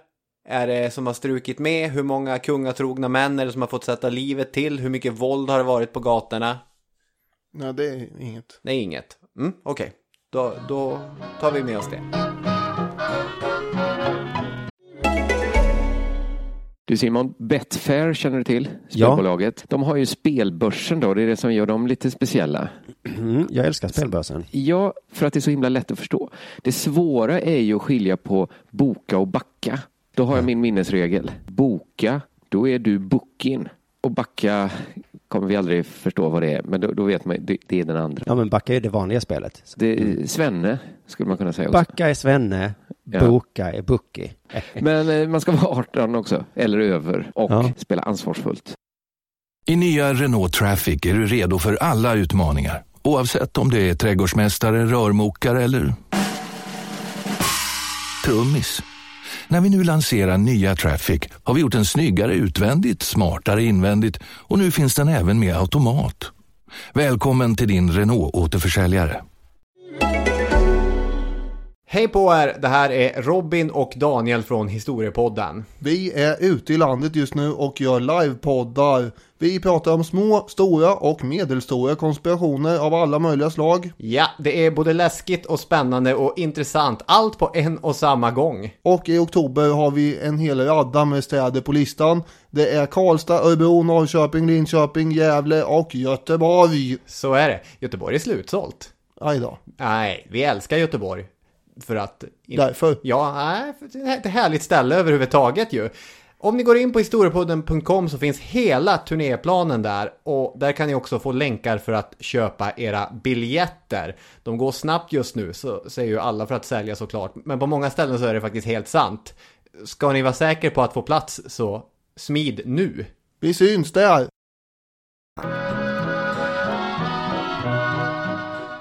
är det som har strukit med? Hur många kungatrogna män är det som har fått sätta livet till? Hur mycket våld har det varit på gatorna? Nej, det är inget. Nej, inget. Mm, Okej, då, då tar vi med oss det. Du Simon, Betfair känner du till? Spelbolaget. De har ju spelbörsen då, det är det som gör dem lite speciella. Mm, jag älskar spelbörsen. Ja, för att det är så himla lätt att förstå. Det svåra är ju att skilja på boka och backa. Då har jag min minnesregel. Boka, då är du bookin. Och backa kommer vi aldrig förstå vad det är, men då, då vet man det, det är den andra. Ja, men backa är det vanliga spelet. Det Svenne, skulle man kunna säga också. Backa är Svenne, Ja. boka är Bucky. Men eh, man ska vara 18 också, eller över, och Ja. spela ansvarsfullt. I nya Renault Traffic är du redo för alla utmaningar. Oavsett om det är trädgårdsmästare, rörmokare eller trummis. När vi nu lanserar nya Traffic har vi gjort den snyggare utvändigt, smartare invändigt och nu finns den även med automat. Välkommen till din Renault-återförsäljare. Hej på er! Det här är Robin och Daniel från Historiepodden. Vi är ute i landet just nu och gör livepoddar. Vi pratar om små, stora och medelstora konspirationer av alla möjliga slag. Ja, det är både läskigt och spännande och intressant. Allt på en och samma gång. Och i oktober har vi en hel radda med städer på listan. Det är Karlstad, Örebro, Norrköping, Linköping, Gävle och Göteborg. Så är det. Göteborg är slutsålt. Aj då. Nej, vi älskar Göteborg. För att... Därför. Ja, nej, för det är ett härligt ställe överhuvudtaget ju. Om ni går in på historiepodden.com så finns hela turnéplanen där och där kan ni också få länkar för att köpa era biljetter. De går snabbt just nu, så säger ju alla för att sälja såklart. Men på många ställen så är det faktiskt helt sant. Ska ni vara säker på att få plats så smid nu. Vi syns där.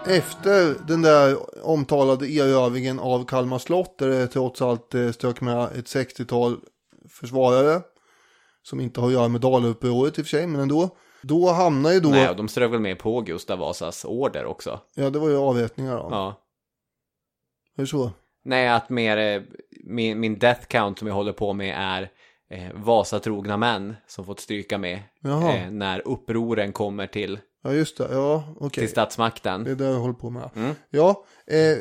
Efter den där omtalade erövringen av Kalmar slott där det trots allt eh, stök med ett 60-tal försvarare som inte har att göra med Dalupproret i och för sig, men ändå. Då hamnar ju då, Nej, de strök väl med på Gustav Vasas order också. ja det var ju avrättningar då. Ja. Hur så? Nej, att mer, eh, min, min death count som jag håller på med är eh, Vasatrogna män som fått stryka med eh, när upproren kommer till Ja, just det. Ja, okej. till statsmakten. Det är det jag håller på med. Ja, eh,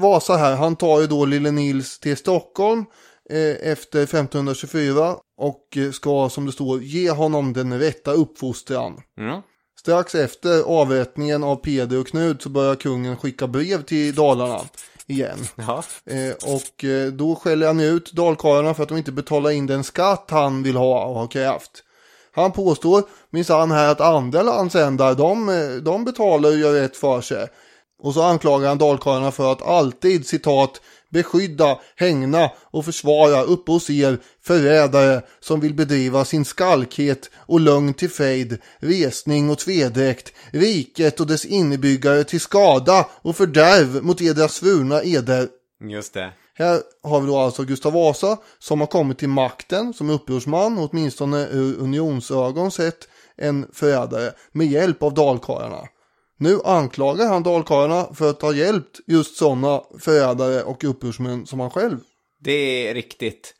Vasa här, han tar ju då lille Nils till Stockholm eh, efter 1524 och eh, ska, som det står, ge honom den rätta uppfostran. Mm. Strax efter avrättningen av Peder och Knut så börjar kungen skicka brev till Dalarna igen. Ja. Eh, och eh, då skäller han ut dalkarlarna för att de inte betalar in den skatt han vill ha och har krävt. Han påstår minsann här att andra landsändar, de, de betalar och gör rätt för sig. Och så anklagar han dalkarlarna för att alltid, citat, beskydda, hängna och försvara uppe hos er förrädare som vill bedriva sin skalkhet och lögn till fejd, resning och tvedräkt, riket och dess innebyggare till skada och fördärv mot edra svurna eder. Just det. Här har vi då alltså Gustav Vasa som har kommit till makten som upprorsman, åtminstone ur unionsögon sett en förrädare med hjälp av dalkarlarna. Nu anklagar han dalkarlarna för att ha hjälpt just sådana förrädare och upprorsmän som han själv. Det är riktigt.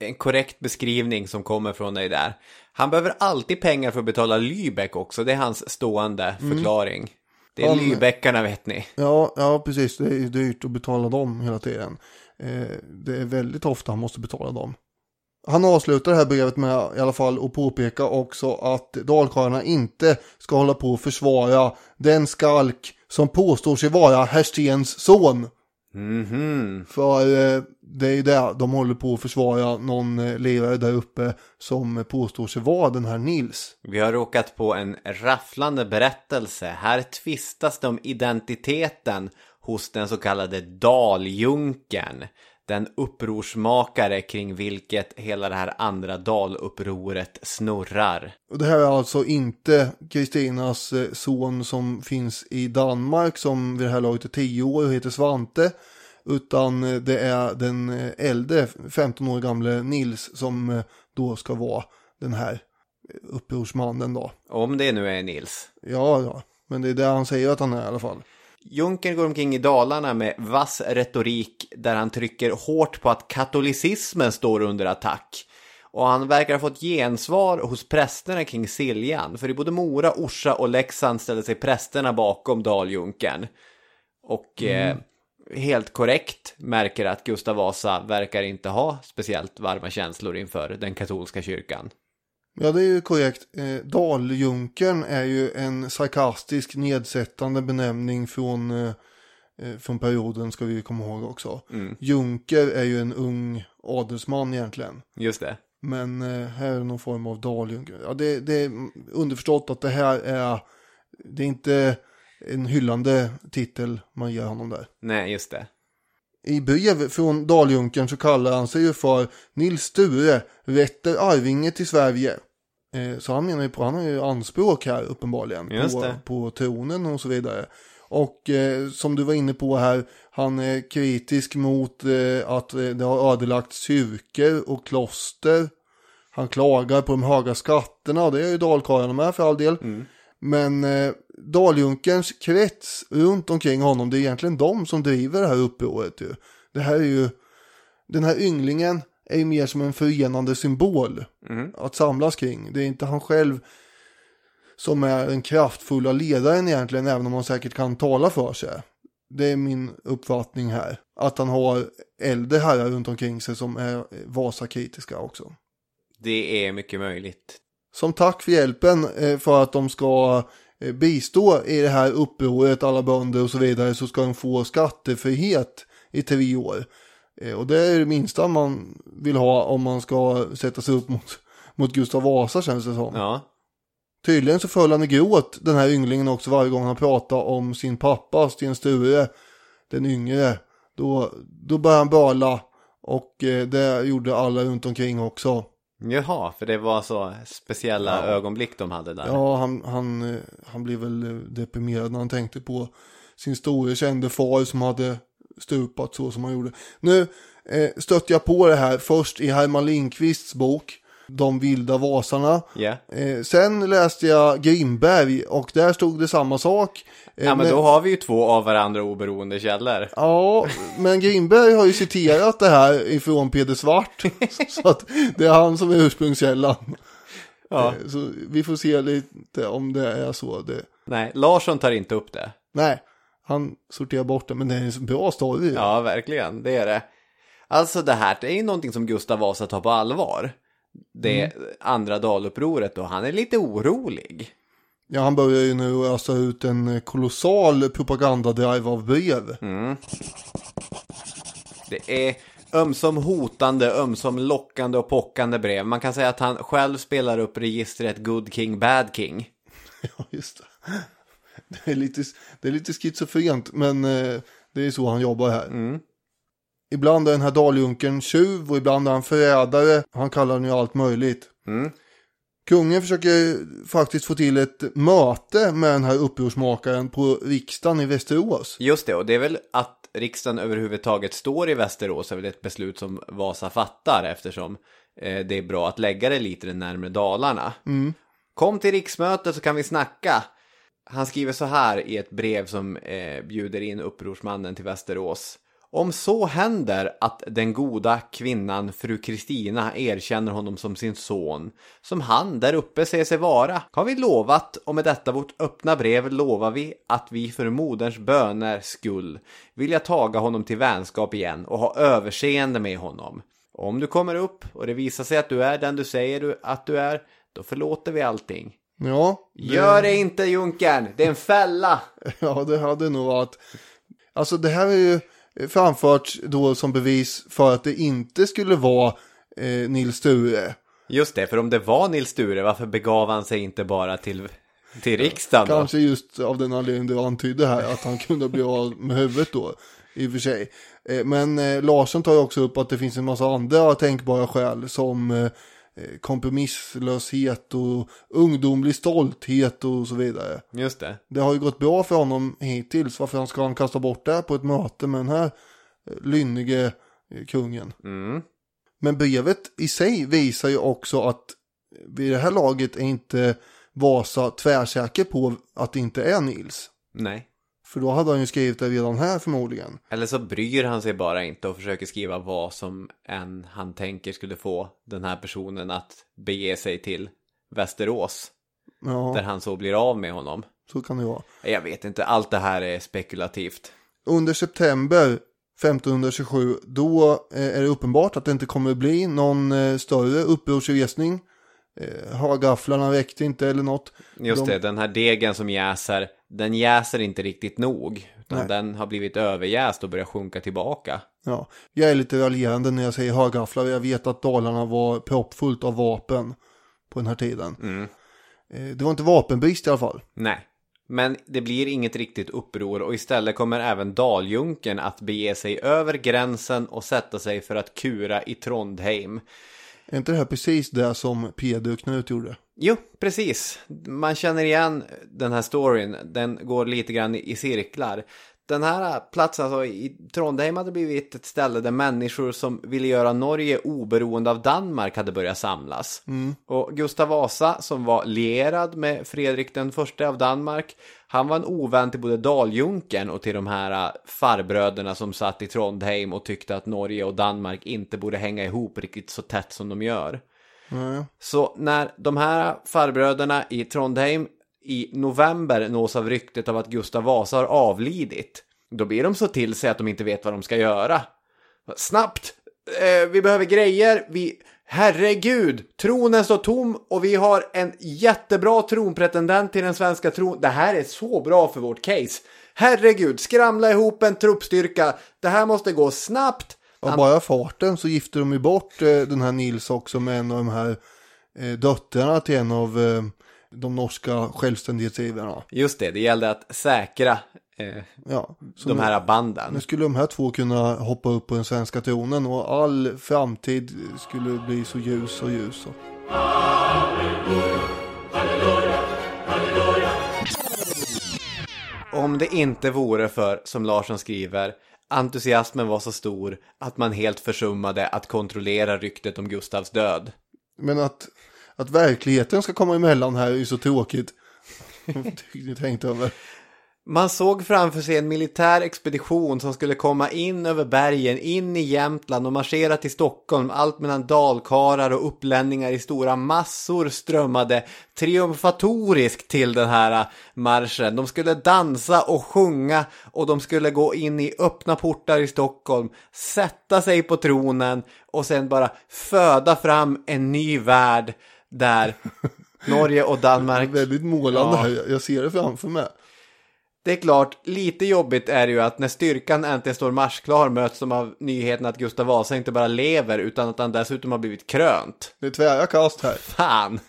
En korrekt beskrivning som kommer från dig där. Han behöver alltid pengar för att betala Lübeck också. Det är hans stående förklaring. Det är Han- Lübeckarna vet ni. Ja, ja precis. Det är dyrt att betala dem hela tiden. Eh, det är väldigt ofta han måste betala dem. Han avslutar det här brevet med i alla fall att påpeka också att dalkarlarna inte ska hålla på att försvara den skalk som påstår sig vara herr Stens son. Mhm. För eh, det är ju det de håller på att försvara någon eh, lirare där uppe som påstår sig vara den här Nils. Vi har råkat på en rafflande berättelse. Här tvistas det om identiteten hos den så kallade daljunkern. Den upprorsmakare kring vilket hela det här andra dalupproret snurrar. Och det här är alltså inte Kristinas eh, son som finns i Danmark som vid det här laget är 10 år och heter Svante. Utan eh, det är den eh, äldre 15 år gamle Nils som då ska vara den här upprorsmannen då. Om det nu är Nils. Ja, ja, men det är det han säger att han är i alla fall. Junkern går omkring i Dalarna med vass retorik där han trycker hårt på att katolicismen står under attack. Och han verkar ha fått gensvar hos prästerna kring Siljan. För i både Mora, Orsa och Leksand ställer sig prästerna bakom daljunkern. Och eh, helt korrekt märker att Gustav Vasa verkar inte ha speciellt varma känslor inför den katolska kyrkan. Ja, det är ju korrekt. Eh, Daljunkern är ju en sarkastisk nedsättande benämning från, eh, eh, från perioden ska vi komma ihåg också. Junker är ju en ung adelsman egentligen. Just det. Men eh, här är det någon form av daljunker. Ja, det, det är underförstått att det här är, det är inte en hyllande titel man ger honom där. Nej, just det. I brev från Daljunkern så kallar han sig ju för Nils Sture, Vetter Arvinge till Sverige. Eh, så han menar ju på, han har ju anspråk här uppenbarligen på, på tronen och så vidare. Och eh, som du var inne på här, han är kritisk mot eh, att eh, det har ödelagts kyrkor och kloster. Han klagar på de höga skatterna, och det är ju dalkarlarna med för all del. Men eh, Daljunkerns krets runt omkring honom, det är egentligen de som driver det här upproret ju. Det här är ju, den här ynglingen är ju mer som en förenande symbol att samlas kring. Det är inte han själv som är den kraftfulla ledaren egentligen, även om han säkert kan tala för sig. Det är min uppfattning här. Att han har äldre herrar runt omkring sig som är Vasa-kritiska också. Det är mycket möjligt. Som tack för hjälpen eh, för att de ska eh, bistå i det här upproret, alla bönder och så vidare, så ska de få skattefrihet i tre år. Eh, Och det är det minsta man vill ha om man ska sätta sig upp mot, mot Gustav Vasa känns det som. Ja. Tydligen så föll han i gråt den här ynglingen också varje gång han pratade om sin pappa Sten Sture, den yngre. Då, då började han böla och det gjorde alla runt omkring också. Jaha, för det var så speciella ögonblick de hade där. Ja, han, han, eh, han blev väl eh, deprimerad när han tänkte på sin store kände far som hade stupat så som han gjorde. Nu eh, stötte jag på det här först i Herman Lindqvists bok De vilda vasarna. Ja. Eh, sen läste jag Grimberg och där stod det samma sak. Eh, Ja, men då har vi ju två av varandra oberoende källor. Ja, men Grimberg har ju citerat det här ifrån Peder Svart. så att det är han som är ursprungskällan. Ja. Eh, Så vi får se lite om det är så. Det, Nej, Larsson tar inte upp det. Nej, han sorterar bort det, men det är en bra story. Ja, verkligen. Det är det. Alltså det här det är ju någonting som Gustav Vasa tar på allvar. Det andra dalupproret och han är lite orolig. Ja, han börjar ju nu ösa ut en kolossal propagandadrive av brev. Det är ömsom hotande, ömsom lockande och pockande brev. Man kan säga att han själv spelar upp registret Good King, Bad King. Ja, just det. Det är lite, det är lite schizofrent, men eh, det är så han jobbar här. Ibland är den här daljunkern tjuv och ibland är han förrädare. Han kallar den ju allt möjligt. Kungen försöker faktiskt få till ett möte med den här upprorsmakaren på riksdagen i Västerås. Just det, och det är väl att riksdagen överhuvudtaget står i Västerås är väl ett beslut som Vasa fattar eftersom eh, det är bra att lägga det lite närmare Dalarna. Kom till riksmötet så kan vi snacka. Han skriver så här i ett brev som eh, bjuder in upprorsmannen till Västerås. Om så händer att den goda kvinnan fru Kristina erkänner honom som sin son, som han där uppe säger sig vara, har vi lovat och med detta vårt öppna brev lovar vi att vi för moderns böner skull vilja taga honom till vänskap igen och ha överseende med honom. Om du kommer upp och det visar sig att du är den du säger att du är, då förlåter vi allting. Ja, det, Gör det inte Junkern, det är en fälla! ja, det hade nog varit... Alltså det här är ju framförts då som bevis för att det inte skulle vara eh, Nils Sture. Just det, för om det var Nils Sture, varför begav han sig inte bara till, till riksdagen då? Kanske just av den anledningen du antydde här, att han kunde bli av med huvudet då. I och för sig. Eh, Men eh, Larsson tar ju också upp att det finns en massa andra tänkbara skäl som eh, eh, kompromisslöshet och ungdomlig stolthet och så vidare. Just det. Det har ju gått bra för honom hittills. Varför ska han kasta bort det här på ett möte med den här eh, lynnige eh, kungen? Mm. Men brevet i sig visar ju också att vid det här laget är inte Vasa tvärsäker på att det inte är Nils. Nej. För då hade han ju skrivit det redan här förmodligen. Eller så bryr han sig bara inte och försöker skriva vad som än han tänker skulle få den här personen att bege sig till Västerås. Ja, Där han så blir av med honom. så kan det vara. Jag vet inte, allt det här är spekulativt. Under september 1527 då eh, är det uppenbart att det inte kommer att bli någon eh, större upprorsresning. Eh, Hagafflarna räckte inte eller något. Just De- det, den här degen som jäser, den jäser inte riktigt nog. Utan Nej. den har blivit överjäst och börjar sjunka tillbaka. Ja, jag är lite raljerande när jag säger högafflar. Jag vet att Dalarna var proppfullt av vapen på den här tiden. Eh, Det var inte vapenbrist i alla fall. Nej. Men det blir inget riktigt uppror och istället kommer även Daljunken att bege sig över gränsen och sätta sig för att kura i Trondheim. Är inte det här precis det som Peder och Knut gjorde? Jo, precis. Man känner igen den här storyn. Den går lite grann i i cirklar. Den här platsen, alltså i Trondheim hade blivit ett ställe där människor som ville göra Norge oberoende av Danmark hade börjat samlas. Och Gustav Vasa som var lierad med Fredrik den första av Danmark, han var en ovän till både Daljunkern och till de här farbröderna som satt i Trondheim och tyckte att Norge och Danmark inte borde hänga ihop riktigt så tätt som de gör. Nej. Så när de här farbröderna i Trondheim i november nås av ryktet av att Gustav Vasa har avlidit, då blir de så till sig att de inte vet vad de ska göra. Snabbt! Eh, vi behöver grejer, vi... Herregud! Tronen står tom och vi har en jättebra tronpretendent till den svenska tron. Det här är så bra för vårt case. Herregud, skramla ihop en truppstyrka. Det här måste gå snabbt. Av bara farten så gifter de ju bort eh, den här Nils också med en av de här eh, döttrarna till en av eh, de norska självständighetsivrarna. Just det, det gällde att säkra eh, Ja, de nu, här banden. nu skulle de här två kunna hoppa upp på den svenska tronen och all framtid skulle bli så ljus och ljus. Och... Om det inte vore för, som Larsson skriver, entusiasmen var så stor att man helt försummade att kontrollera ryktet om Gustavs död. Men att, att verkligheten ska komma emellan här är ju så tråkigt. Ni tänkt över? Man såg framför sig en militär expedition som skulle komma in över bergen, in i Jämtland och marschera till Stockholm. Allt mellan dalkarar och upplänningar i stora massor strömmade triumfatoriskt till den här äh, marschen. De skulle dansa och sjunga och de skulle gå in i öppna portar i Stockholm, sätta sig på tronen och sen bara föda fram en ny värld där Norge och Danmark Väldigt målande Ja. här, jag ser det framför mig. Det är klart, lite jobbigt är det ju att när styrkan äntligen står marschklar möts de av nyheten att Gustav Vasa inte bara lever utan att han dessutom har blivit krönt. Det är tvära kast här. Fan,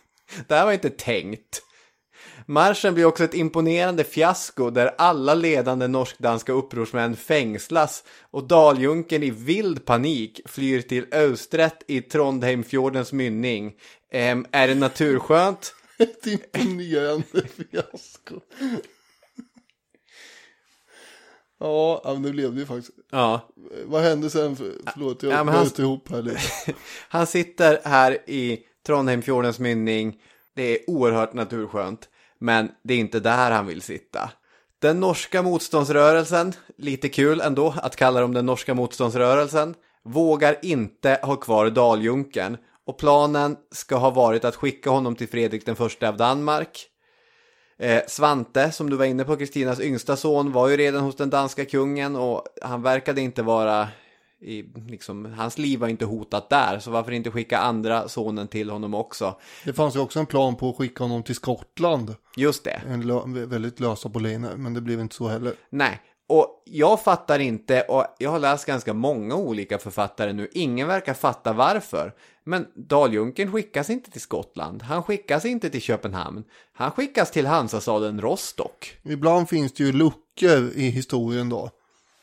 det här var inte tänkt. Marschen blir också ett imponerande fiasko där alla ledande norsk-danska upprorsmän fängslas och Daljunkern i vild panik flyr till Östrätt i Trondheimfjordens mynning. Ehm, är det naturskönt? Ett imponerande fiasko. Ja, men det blev det ju faktiskt. Ja, Vad hände sen? För, förlåt, jag Ja, han- bröt ihop här lite. Han sitter här i Trondheimfjordens mynning. Det är oerhört naturskönt. Men det är inte där han vill sitta. Den norska motståndsrörelsen, lite kul ändå att kalla dem den norska motståndsrörelsen, vågar inte ha kvar Daljunkern. Och planen ska ha varit att skicka honom till Fredrik den första av Danmark. Eh, Svante, som du var inne på, Kristinas yngsta son, var ju redan hos den danska kungen och han verkade inte vara i, liksom, hans liv var inte hotat där, så varför inte skicka andra sonen till honom också? Det fanns ju också en plan på att skicka honom till Skottland. Just det. En lö- väldigt lösa boliner, men det blev inte så heller. Nej, och jag fattar inte, och jag har läst ganska många olika författare nu, ingen verkar fatta varför. Men Daljunkern skickas inte till Skottland, han skickas inte till Köpenhamn, han skickas till Hansastaden Rostock. Ibland finns det ju luckor i historien då.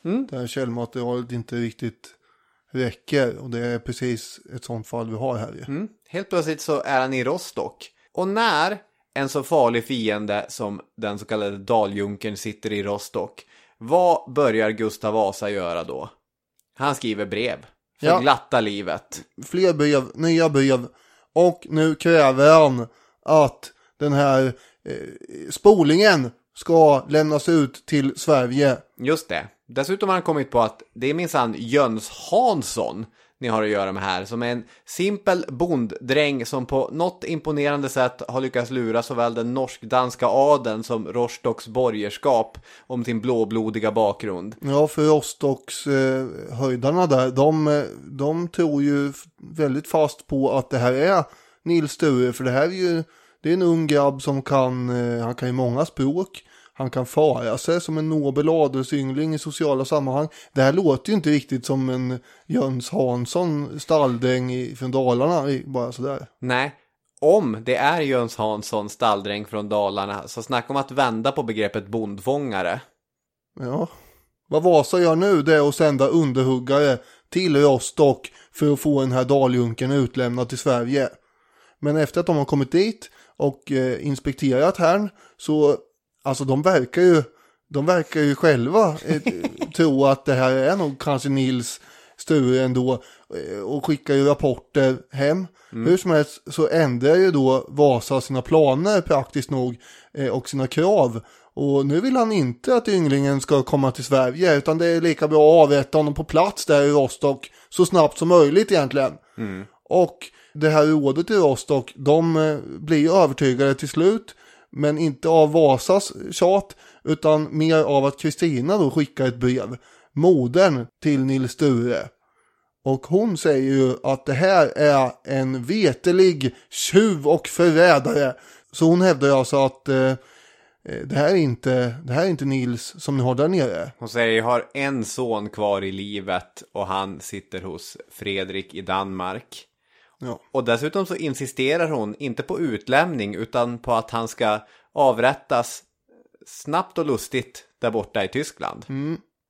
Mm. Där källmaterialet inte riktigt räcker. Och det är precis ett sånt fall vi har här ju. Mm. Helt plötsligt så är han i Rostock. Och när en så farlig fiende som den så kallade Daljunkern sitter i Rostock, vad börjar Gustav Vasa göra då? Han skriver brev. För Ja. glatta livet. Fler brev, nya brev. Och nu kräver han att den här eh, spolingen ska lämnas ut till Sverige. Just det. Dessutom har han kommit på att det är minsann Jöns Hansson ni har att göra med här. Som är en simpel bonddräng som på något imponerande sätt har lyckats lura såväl den norsk-danska adeln som Rostocks borgerskap om sin blåblodiga bakgrund. Ja, för Rostocks eh, höjdarna där, de, de tror ju väldigt fast på att det här är Nils Sture. För det här är ju, det är en ung grabb som kan, eh, han kan ju många språk. Han kan föra sig som en nobel adelsyngling i sociala sammanhang. Det här låter ju inte riktigt som en Jöns Hansson stalldräng i- från Dalarna, bara sådär. Nej, om det är Jöns Hansson stalldräng från Dalarna så snacka om att vända på begreppet bondfångare. Ja. Vad Vasa gör nu det är att sända underhuggare till Rostock för att få den här daljunken utlämnad till Sverige. Men efter att de har kommit dit och eh, inspekterat här så alltså de verkar ju de verkar ju själva eh, tro att det här är nog kanske Nils Sture ändå eh, och skickar ju rapporter hem. Hur som helst så ändrar ju då Vasa sina planer praktiskt nog eh, och sina krav. Och nu vill han inte att ynglingen ska komma till Sverige utan det är lika bra att avrätta honom på plats där i Rostock så snabbt som möjligt egentligen. Och det här rådet i Rostock, de blir övertygade till slut. Men inte av Vasas tjat, utan mer av att Kristina då skickar ett brev. Modern till Nils Sture. Och hon säger ju att det här är en vetelig tjuv och förrädare. Så hon hävdar ju alltså att eh, det, här är inte, det här är inte Nils som ni har där nere. Hon säger jag har en son kvar i livet och han sitter hos Fredrik i Danmark. Ja. Och dessutom så insisterar hon inte på utlämning utan på att han ska avrättas snabbt och lustigt där borta i Tyskland.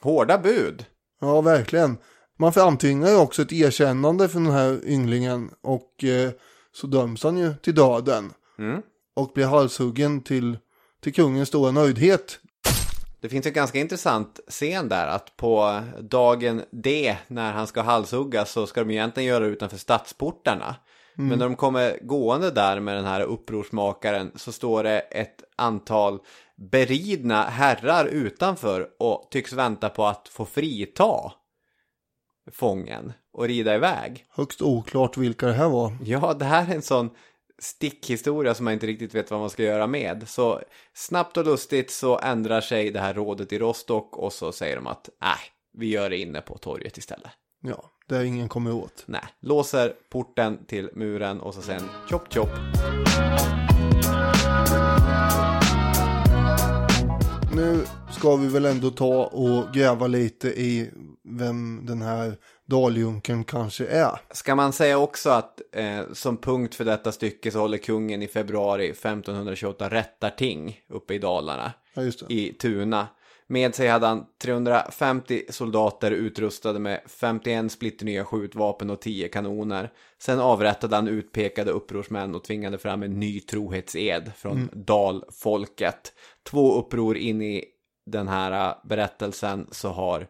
Hårda bud. Ja, verkligen. Man framtvingar ju också ett erkännande för den här ynglingen och eh, så döms han ju till döden. Mm. Och blir halshuggen till, till kungens stora nöjdhet. Det finns en ganska intressant scen där att på dagen D när han ska halshuggas så ska de egentligen göra det utanför stadsportarna. Men när de kommer gående där med den här upprorsmakaren så står det ett antal beridna herrar utanför och tycks vänta på att få frita fången och rida iväg. Högst oklart vilka det här var. Ja, det här är en sån stickhistoria som man inte riktigt vet vad man ska göra med. Så snabbt och lustigt så ändrar sig det här rådet i Rostock och så säger de att nej, vi gör det inne på torget istället. Ja, där ingen kommer åt. Nej, låser porten till muren och så sen chop chop. Nu ska vi väl ändå ta och gräva lite i vem den här daljunkern kanske är. Ska man säga också att eh, som punkt för detta stycke så håller kungen i februari 1528 rättarting uppe i Dalarna. Ja, i Tuna. Med sig hade han 350 soldater utrustade med 51 splitternya skjutvapen och 10 kanoner. Sen avrättade han utpekade upprorsmän och tvingade fram en ny trohetsed från dalfolket. Två uppror in i den här äh, berättelsen så har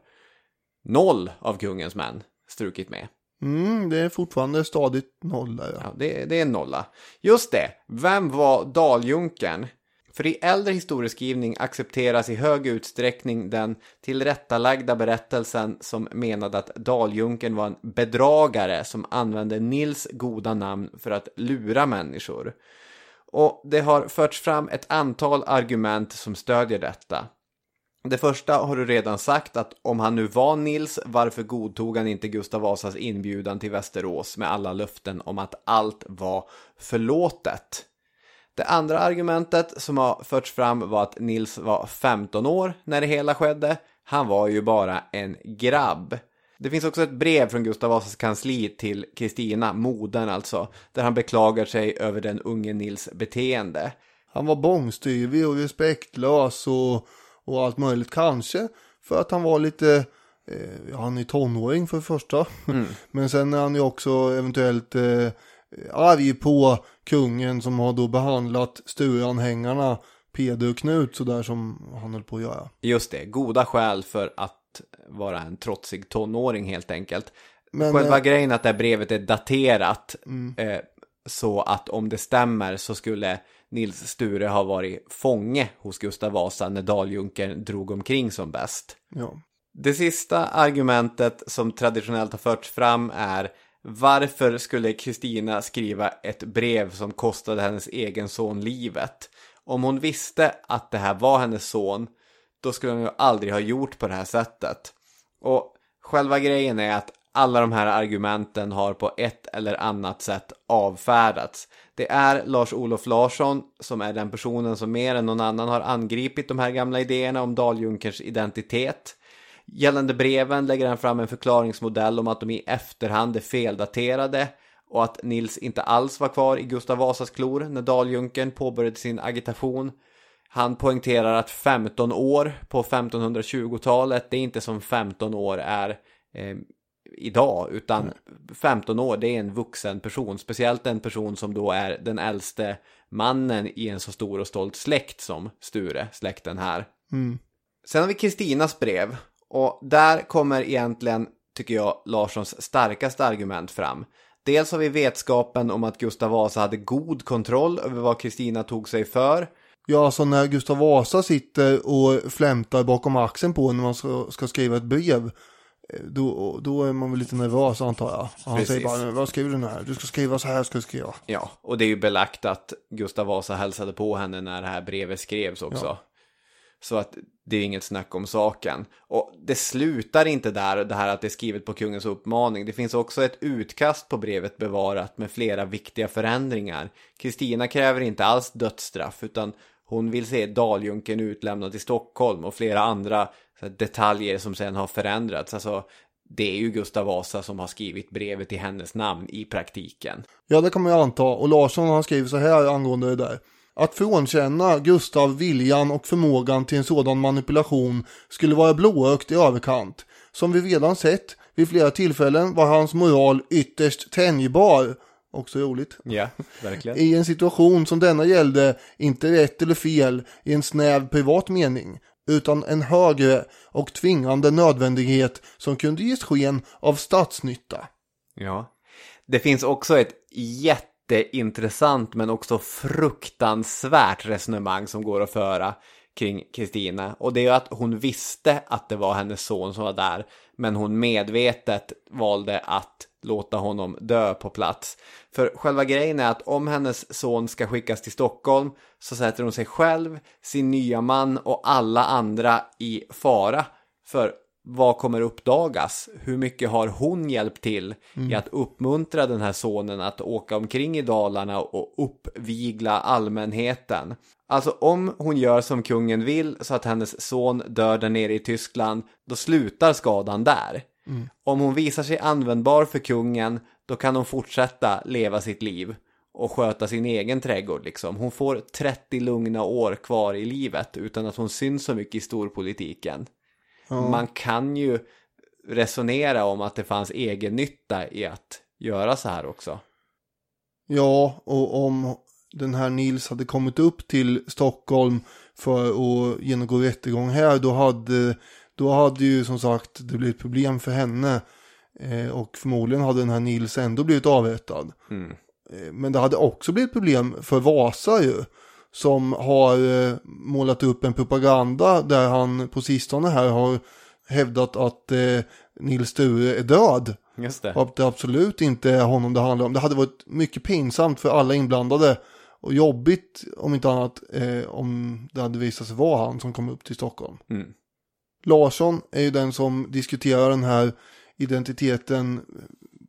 noll av kungens män strukit med. Mm, det är fortfarande stadigt noll där. Ja. Ja, det, det är en nolla. Just det, vem var daljunkern? För i äldre historieskrivning accepteras i hög utsträckning den tillrättalagda berättelsen som menade att daljunkern var en bedragare som använde Nils goda namn för att lura människor. Och det har förts fram ett antal argument som stödjer detta. Det första har du redan sagt att om han nu var Nils, varför godtog han inte Gustav Vasas inbjudan till Västerås med alla löften om att allt var förlåtet? Det andra argumentet som har förts fram var att Nils var 15 år när det hela skedde. Han var ju bara en grabb. Det finns också ett brev från Gustav Vasas kansli till Kristina, modern alltså, där han beklagar sig över den unge Nils beteende. Han var bångstyrig och respektlös och, och allt möjligt. Kanske för att han var lite, eh, han är tonåring för det första. Men sen är han ju också eventuellt eh, arg på kungen som har då behandlat Stureanhängarna Peder och Knut sådär som han höll på att göra. Just det, goda skäl för att vara en trotsig tonåring helt enkelt. Men, Själva eh, grejen att det här brevet är daterat eh, så att om det stämmer så skulle Nils Sture ha varit fånge hos Gustav Vasa när daljunkern drog omkring som bäst. Ja. Det sista argumentet som traditionellt har förts fram är varför skulle Kristina skriva ett brev som kostade hennes egen son livet? Om hon visste att det här var hennes son, då skulle hon ju aldrig ha gjort på det här sättet. Och själva grejen är att alla de här argumenten har på ett eller annat sätt avfärdats. Det är Lars-Olof Larsson som är den personen som mer än någon annan har angripit de här gamla idéerna om Daljunkers identitet. Gällande breven lägger han fram en förklaringsmodell om att de i efterhand är feldaterade och att Nils inte alls var kvar i Gustav Vasas klor när daljunkern påbörjade sin agitation. Han poängterar att 15 år på 1520-talet, det är inte som 15 år är eh, idag, utan 15 år det är en vuxen person, speciellt en person som då är den äldste mannen i en så stor och stolt släkt som Sture, släkten här. Sen har vi Kristinas brev och där kommer egentligen, tycker jag, Larssons starkaste argument fram. Dels har vi vetskapen om att Gustav Vasa hade god kontroll över vad Kristina tog sig för. Ja, alltså när Gustav Vasa sitter och flämtar bakom axeln på när man ska skriva ett brev. Eh, Då, då är man väl lite nervös antar jag. Och Han Precis. säger bara, vad skriver du nu här? Du ska skriva så här ska du skriva. Ja, och det är ju belagt att Gustav Vasa hälsade på henne när det här brevet skrevs också. Så att det är inget snack om saken. Och det slutar inte där, det här att det är skrivet på kungens uppmaning. Det finns också ett utkast på brevet bevarat med flera viktiga förändringar. Kristina kräver inte alls dödsstraff utan hon vill se daljunkern utlämnad till Stockholm och flera andra detaljer som sen har förändrats. Alltså, det är ju Gustav Vasa som har skrivit brevet i hennes namn i praktiken. Ja, det kan man ju anta. Och Larsson han skriver så här angående det där. Att frånkänna Gustav viljan och förmågan till en sådan manipulation skulle vara blåögt i överkant. Som vi redan sett vid flera tillfällen var hans moral ytterst tänjbar. Också roligt. Ja, verkligen. I en situation som denna gällde inte rätt eller fel i en snäv privat mening, utan en högre och tvingande nödvändighet som kunde ges sken av statsnytta. Ja. Det finns också ett jätteintressant men också fruktansvärt resonemang som går att föra kring Kristina. Och det är ju att hon visste att det var hennes son som var där. Men hon medvetet valde att låta honom dö på plats. För själva grejen är att om hennes son ska skickas till Stockholm så sätter hon sig själv, sin nya man och alla andra i fara. För vad kommer uppdagas? Hur mycket har hon hjälpt till i att uppmuntra den här sonen att åka omkring i Dalarna och uppvigla allmänheten? Alltså om hon gör som kungen vill så att hennes son dör där nere i Tyskland, då slutar skadan där. Om hon visar sig användbar för kungen, då kan hon fortsätta leva sitt liv och sköta sin egen trädgård liksom. Hon får 30 lugna år kvar i livet utan att hon syns så mycket i storpolitiken. Man kan ju resonera om att det fanns egen nytta i att göra så här också. Ja, och om den här Nils hade kommit upp till Stockholm för att genomgå rättegång här, då hade, då hade ju som sagt det blivit problem för henne. Eh, och förmodligen hade den här Nils ändå blivit avrättad. Eh, men det hade också blivit problem för Vasa ju. Som har eh, målat upp en propaganda där han på sistone här har hävdat att eh, Nils Sture är död. Just det. Och att det absolut inte är honom det handlar om. Det hade varit mycket pinsamt för alla inblandade. Och jobbigt om inte annat eh, om det hade visat sig vara han som kom upp till Stockholm. Mm. Larsson är ju den som diskuterar den här identiteten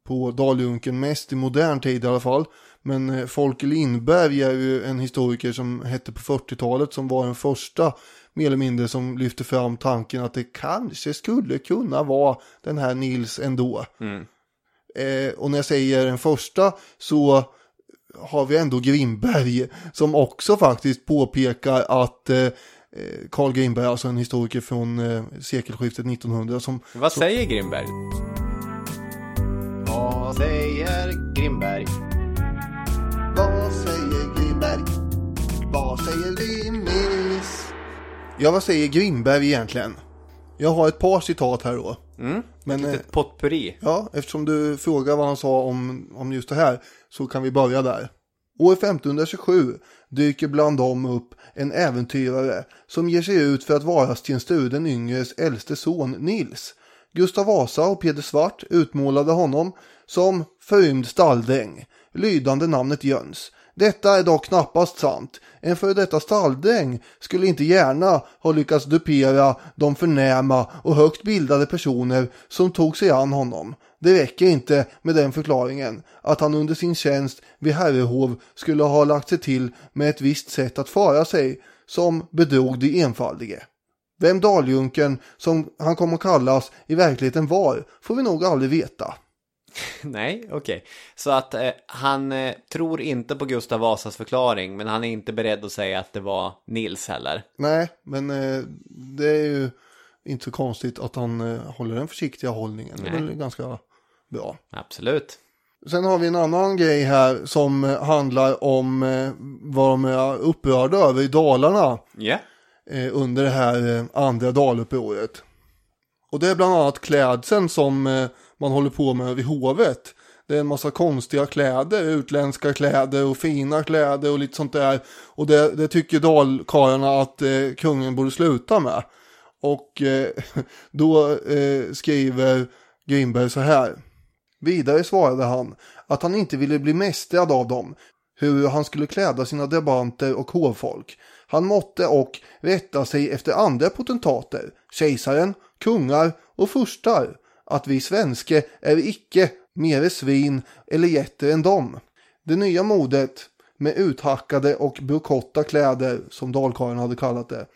på Daljunken mest i modern tid i alla fall. Men eh, Folke Lindberg är ju en historiker som hette på 40-talet som var den första mer eller mindre som lyfte fram tanken att det kanske skulle kunna vara den här Nils ändå. Eh, och när jag säger den första så har vi ändå Grimberg som också faktiskt påpekar att eh, Carl Grimberg, alltså en historiker från eh, sekelskiftet 1900 som Vad säger Grimberg? Vad säger Grimberg? Vad säger Grimberg? Vad säger Grimmis? Ja, vad säger Grimberg egentligen? Jag har ett par citat här då. Mm. Men eh, Ett potpurri. ja, eftersom du frågar vad han sa om, om just det här så kan vi börja där. År 1527 dyker bland dem upp en äventyrare som ger sig ut för att vara Sten Sture den yngres äldste son Nils. Gustav Vasa och Peder Svart utmålade honom som förrymd stalldräng, lydande namnet Jöns. Detta är dock knappast sant. En före detta stalldräng skulle inte gärna ha lyckats dupera de förnäma och högt bildade personer som tog sig an honom. Det räcker inte med den förklaringen att han under sin tjänst vid herrehov skulle ha lagt sig till med ett visst sätt att föra sig som bedrog de enfaldige. Vem Daljunken, som han kom att kallas, i verkligheten var får vi nog aldrig veta. Nej, okej. Så att eh, han eh, tror inte på Gustav Vasas förklaring, men han är inte beredd att säga att det var Nils heller. Nej, men eh, det är ju inte så konstigt att han eh, håller den försiktiga hållningen. Det är Nej. väl ganska bra. Absolut. Sen har vi en annan grej här som eh, handlar om eh, vad de är upprörda över i Dalarna eh, under det här andra dalupproret. Och det är bland annat klädseln som man håller på med vid hovet. Det är en massa konstiga kläder, utländska kläder och fina kläder och lite sånt där. Och det, det tycker dalkarlarna att eh, kungen borde sluta med. Och eh, då eh, skriver Grimberg så här. Vidare svarade han att han inte ville bli mästrad av dem, hur han skulle kläda sina drabanter och hovfolk. Han måtte och rätta sig efter andra potentater, kejsaren, kungar och furstar, att vi svenske är icke mere svin eller getter än dem. Det nya modet med uthackade och brokotta kläder, som dalkarlen hade kallat det,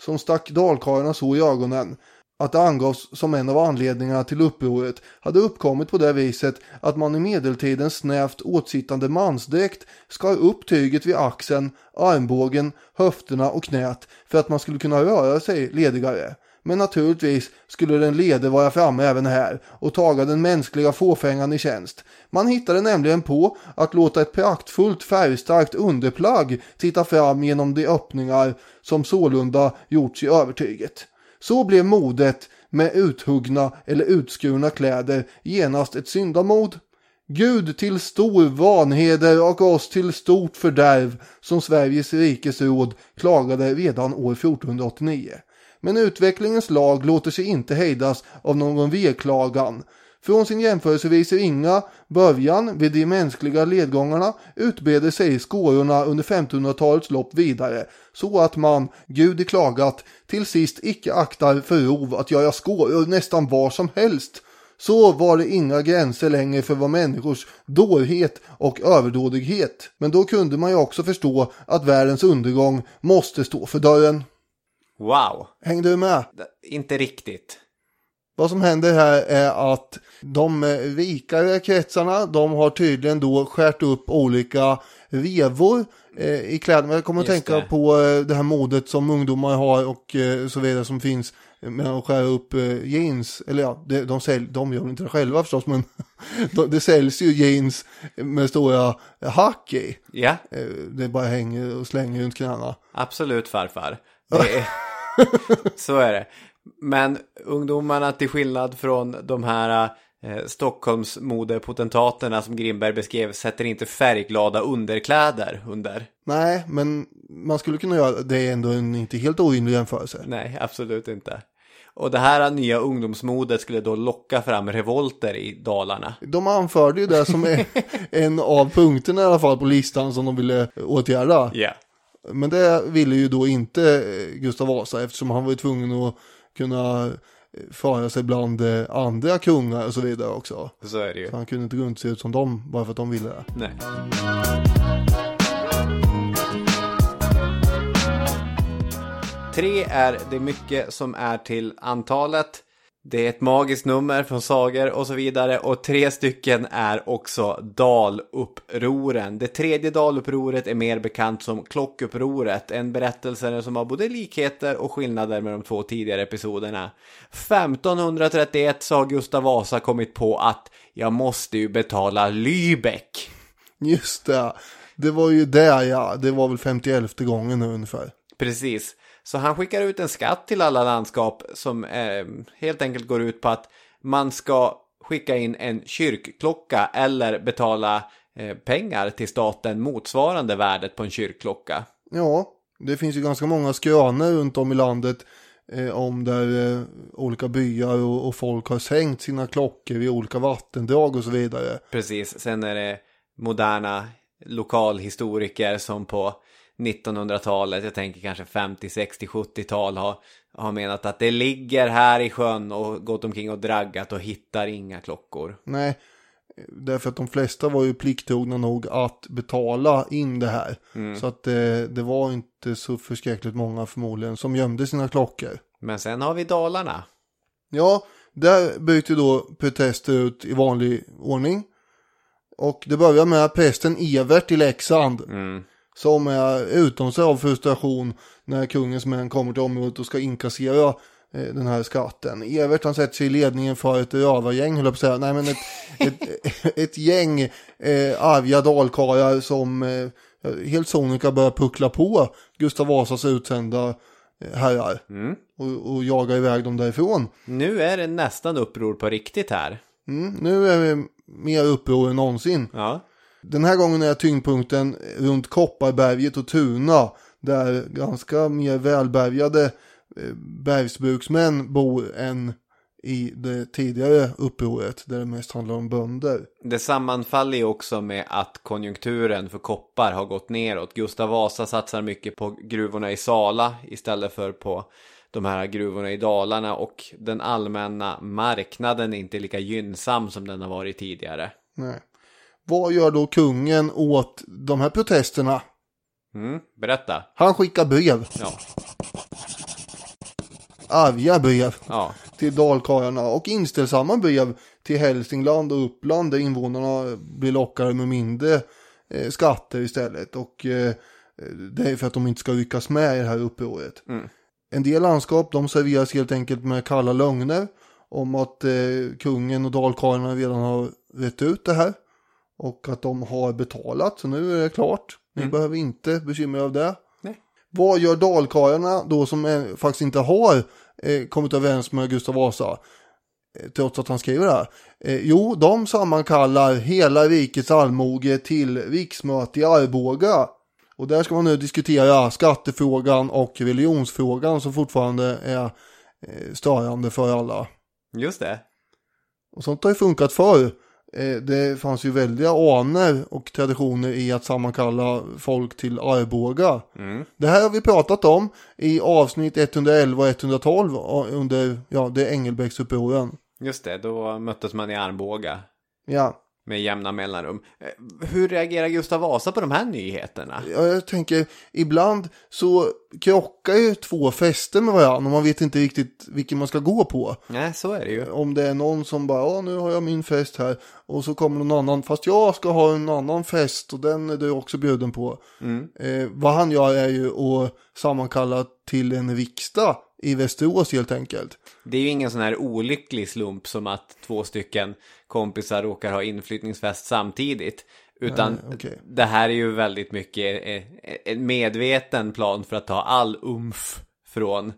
som stack dalkarlarna så i ögonen att det angavs som en av anledningarna till upproret hade uppkommit på det viset att man i medeltidens snävt åtsittande mansdräkt skar upp tyget vid axeln, armbågen, höfterna och knät för att man skulle kunna röra sig ledigare. Men naturligtvis skulle den lede vara framme även här och taga den mänskliga fåfängan i tjänst. Man hittade nämligen på att låta ett praktfullt färgstarkt underplagg titta fram genom de öppningar som sålunda gjorts i övertyget. Så blev modet med uthuggna eller utskurna kläder genast ett syndamod. Gud till stor vanheder och oss till stort fördärv som Sveriges rikes råd klagade redan år 1489. Men utvecklingens lag låter sig inte hejdas av någon veklagan. Från sin jämförelsevis ringa början vid de mänskliga ledgångarna utbreder sig skårorna under 1500-talets lopp vidare, så att man, Gud i klagat, till sist icke aktar för rov att göra skåror nästan var som helst. Så var det inga gränser längre för vad människors dårhet och överdådighet. Men då kunde man ju också förstå att världens undergång måste stå för dörren. Wow. Hängde du med? Inte riktigt. Vad som händer här är att de eh, rikare kretsarna, de har tydligen då skärt upp olika revor eh, i kläderna. Jag kommer att Just tänka det. på eh, det här modet som ungdomar har och eh, så vidare som finns med att skära upp eh, jeans. Eller ja, det, de, sälj, de gör inte det själva förstås, men de, det säljs ju jeans med stora hack i. Ja, Eh, det bara hänger och slänger runt knäna. absolut farfar. Det är... Så är det. Men ungdomarna till skillnad från de här eh, Stockholms modepotentaterna som Grimberg beskrev sätter inte färgglada underkläder under. Nej, men man skulle kunna göra det är ändå en inte helt orimlig jämförelse. Nej, absolut inte. Och det här nya ungdomsmodet skulle då locka fram revolter i Dalarna. De anförde ju det som en av punkterna i alla fall på listan som de ville åtgärda. Ja. Men det ville ju då inte eh, Gustav Vasa eftersom han var ju tvungen att kunna eh, föra sig bland eh, andra kungar och så vidare också. Så är det ju. Så han kunde inte gå runt och se ut som dem bara för att de ville det. Nej. Tre är det mycket som är till antalet. Det är ett magiskt nummer från sagor och så vidare. Och tre stycken är också dalupproren. Det tredje dalupproret är mer bekant som klockupproret. En berättelse som har både likheter och skillnader med de två tidigare episoderna. 1531 så har Gustav Vasa kommit på att jag måste ju betala Lübeck. Just det, det var ju det ja. Det var väl 51 gången nu ungefär. Precis. Så han skickar ut en skatt till alla landskap som eh, helt enkelt går ut på att man ska skicka in en kyrkklocka eller betala eh, pengar till staten motsvarande värdet på en kyrkklocka. Ja, det finns ju ganska många skrönor runt om i landet eh, om där eh, olika byar och, och folk har sänkt sina klockor vid olika vattendrag och så vidare. Precis. Sen är det moderna lokalhistoriker som på 1900-talet, jag tänker kanske 50, 60, 70-tal har, har menat att det ligger här i sjön och gått omkring och draggat och hittar inga klockor. Nej, därför att de flesta var ju plikttrogna nog att betala in det här. Så att det, det var inte så förskräckligt många förmodligen som gömde sina klockor. Men sen har vi Dalarna. Ja, där bryter då protester ut i vanlig ordning. Och det börjar med prästen Evert i Leksand. Som är utom sig av frustration när kungens män kommer till området och ska inkassera eh, den här skatten. Evert han sätter sig i ledningen för ett rövargäng, höll jag på att säga. Nej men ett, ett, ett gäng eh, arga dalkarlar som eh, helt sonika börjar puckla på Gustav Vasas utsända eh, herrar. Och, och jaga iväg dem därifrån. Nu är det nästan uppror på riktigt här. Mm, nu är vi mer uppror än någonsin. Ja. Den här gången är tyngdpunkten runt Kopparberget och Tuna. Där ganska mer välbärgade eh, bergsbruksmän bor än i det tidigare upproret. Där det mest handlar om bönder. Det sammanfaller ju också med att konjunkturen för koppar har gått neråt. Gustav Vasa satsar mycket på gruvorna i Sala istället för på de här gruvorna i Dalarna och den allmänna marknaden är inte lika gynnsam som den har varit tidigare. Nej. Vad gör då kungen åt de här protesterna? Mm, berätta. Han skickar brev. Ja, Arga brev. ja, till dalkarlarna och inställsamma brev till Hälsingland och Uppland där invånarna blir lockade med mindre eh, skatter istället. Och eh, det är för att de inte ska lyckas med i det här upproret. En del landskap de serveras helt enkelt med kalla lögner om att eh, kungen och dalkarlarna redan har rätt ut det här. Och att de har betalat, så nu är det klart. Ni behöver inte bekymra er av det. Nej. Vad gör dalkarlarna då som eh, faktiskt inte har eh, kommit överens med Gustav Vasa? eh, trots att han skriver det här. Eh, jo, de sammankallar hela rikets allmoge till riksmöte i Arboga. Och där ska man nu diskutera skattefrågan och religionsfrågan som fortfarande är eh, störande för alla. Just det. Och sånt har ju funkat förr. Eh, Det fanns ju väldiga anor och traditioner i att sammankalla folk till Arboga. Mm. Det här har vi pratat om i avsnitt 111 och 112 under ja, det Engelbrektsupproren. Just det, då möttes man i Arboga. Ja, Med jämna mellanrum. Eh, Hur reagerar Gustav Vasa på de här nyheterna? Ja, jag tänker ibland så krockar ju två fester med varandra och man vet inte riktigt vilken man ska gå på. Nej, så är det ju. Om det är någon som bara, ja nu har jag min fest här och så kommer någon annan, fast jag ska ha en annan fest och den är du också bjuden på. Eh, vad han gör är ju att sammankalla till en riksdag i Västerås helt enkelt. Det är ju ingen sån här olycklig slump som att två stycken kompisar råkar ha inflyttningsfest samtidigt. Utan Nej, okej. det här är ju väldigt mycket eh, en medveten plan för att ta all umf från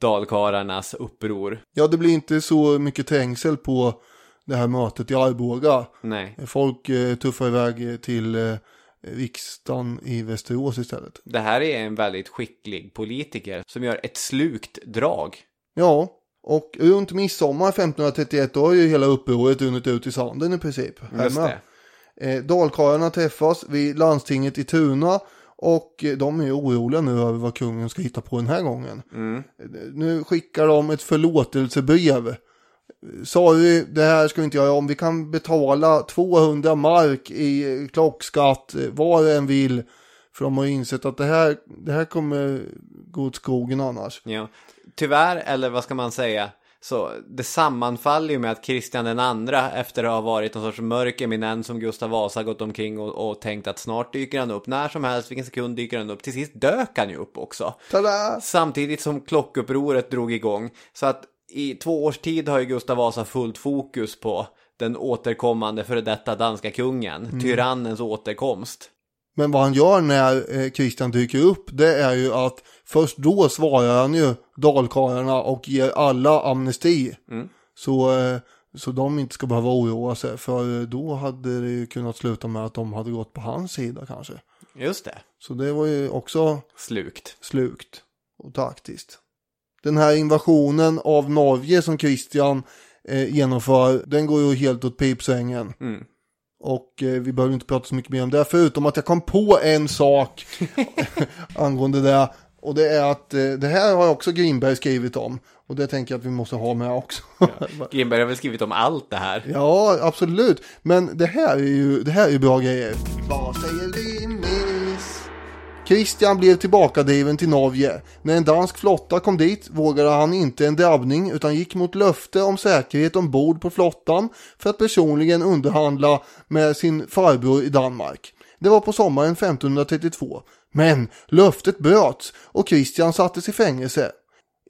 dalkarlarnas uppror. Ja, det blir inte så mycket trängsel på det här mötet i Arboga. Nej, Folk eh, tuffar iväg till eh, riksdagen i Västerås istället. det här är en väldigt skicklig politiker som gör ett slukt drag. Ja, och runt midsommar 1531 då har ju hela upproret runnit ut i sanden i princip. Just Hemma. det. Eh, Dalkarlarna träffas vid landstinget i Tuna och de är oroliga nu över vad kungen ska hitta på den här gången. Mm. Eh, Nu skickar de ett förlåtelsebrev. Sorry, det här ska vi inte göra om. Vi kan betala 200 mark i klockskatt vad en vill. För de har insett att det här, det här kommer gå åt skogen annars. Ja. Tyvärr, eller vad ska man säga, så det sammanfaller ju med att Kristian den andra efter att ha varit någon sorts mörk eminent som Gustav Vasa gått omkring och, och tänkt att snart dyker han upp, när som helst, vilken sekund dyker han upp. Till sist dök han ju upp också. Tada! Samtidigt som klockupproret drog igång. Så att i två års tid har ju Gustav Vasa fullt fokus på den återkommande före detta danska kungen, tyrannens återkomst. Men vad han gör när eh, Christian dyker upp det är ju att först då svarar han ju dalkarlarna och ger alla amnesti. Mm. Så, eh, så de inte ska behöva oroa sig för då hade det ju kunnat sluta med att de hade gått på hans sida kanske. Just det, Så det var ju också slukt. slukt och taktiskt. Den här invasionen av Norge som Christian eh, genomför den går ju helt åt pipsängen. Mm. Och eh, vi behöver inte prata så mycket mer om det, förutom att jag kom på en sak angående det. Och det är att eh, det här har också Grimberg skrivit om. Och det tänker jag att vi måste ha med också. Ja, Grimberg har väl skrivit om allt det här. absolut. Men det här är ju det här är ju bra grejer. Vad säger Grimmis? Christian blev tillbakadriven till Norge. När en dansk flotta kom dit vågade han inte en drabbning utan gick mot löfte om säkerhet ombord på flottan för att personligen underhandla med sin farbror i Danmark. Det var på sommaren 1532. Men löftet bröts och Christian sattes i fängelse.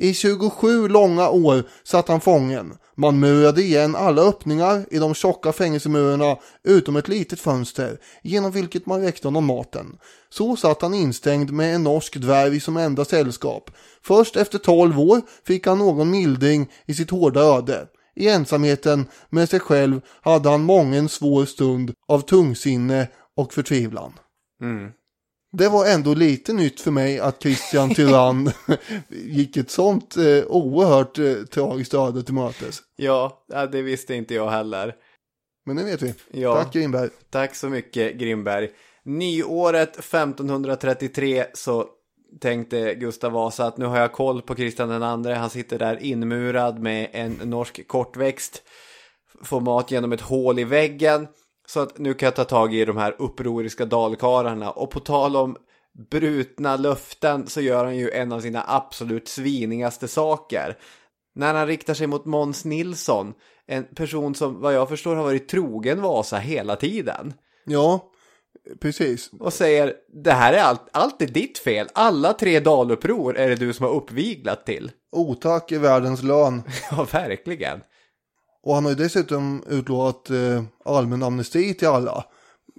I 27 långa år satt han fången. Man murade igen alla öppningar i de tjocka fängelsemurarna utom ett litet fönster genom vilket man räckte honom maten. Så satt han instängd med en norsk dvärg som enda sällskap. Först efter 12 år fick han någon mildring i sitt hårda öde. I ensamheten med sig själv hade han mången svår stund av tungsinne och förtvivlan. Mm. Det var ändå lite nytt för mig att Christian Tyrann gick ett sånt eh, oerhört eh, tragiskt öde till mötes. Ja, det visste inte jag heller. Men det vet vi. Ja. Tack Grimberg. Tack så mycket Grimberg. Nyåret 1533 så tänkte Gustav Vasa att nu har jag koll på Kristian den andre. Han sitter där inmurad med en norsk kortväxt. Får mat genom ett hål i väggen. Så att nu kan jag ta tag i de här upproriska dalkarlarna. Och på tal om brutna löften så gör han ju en av sina absolut svinigaste saker. När han riktar sig mot Måns Nilsson. En person som vad jag förstår har varit trogen Vasa hela tiden. Ja, precis. och säger det här är allt, allt är ditt fel. Alla tre daluppror är det du som har uppviglat till. Otack är världens lön. Ja, verkligen. Och han har ju dessutom utlovat eh, allmän amnesti till alla.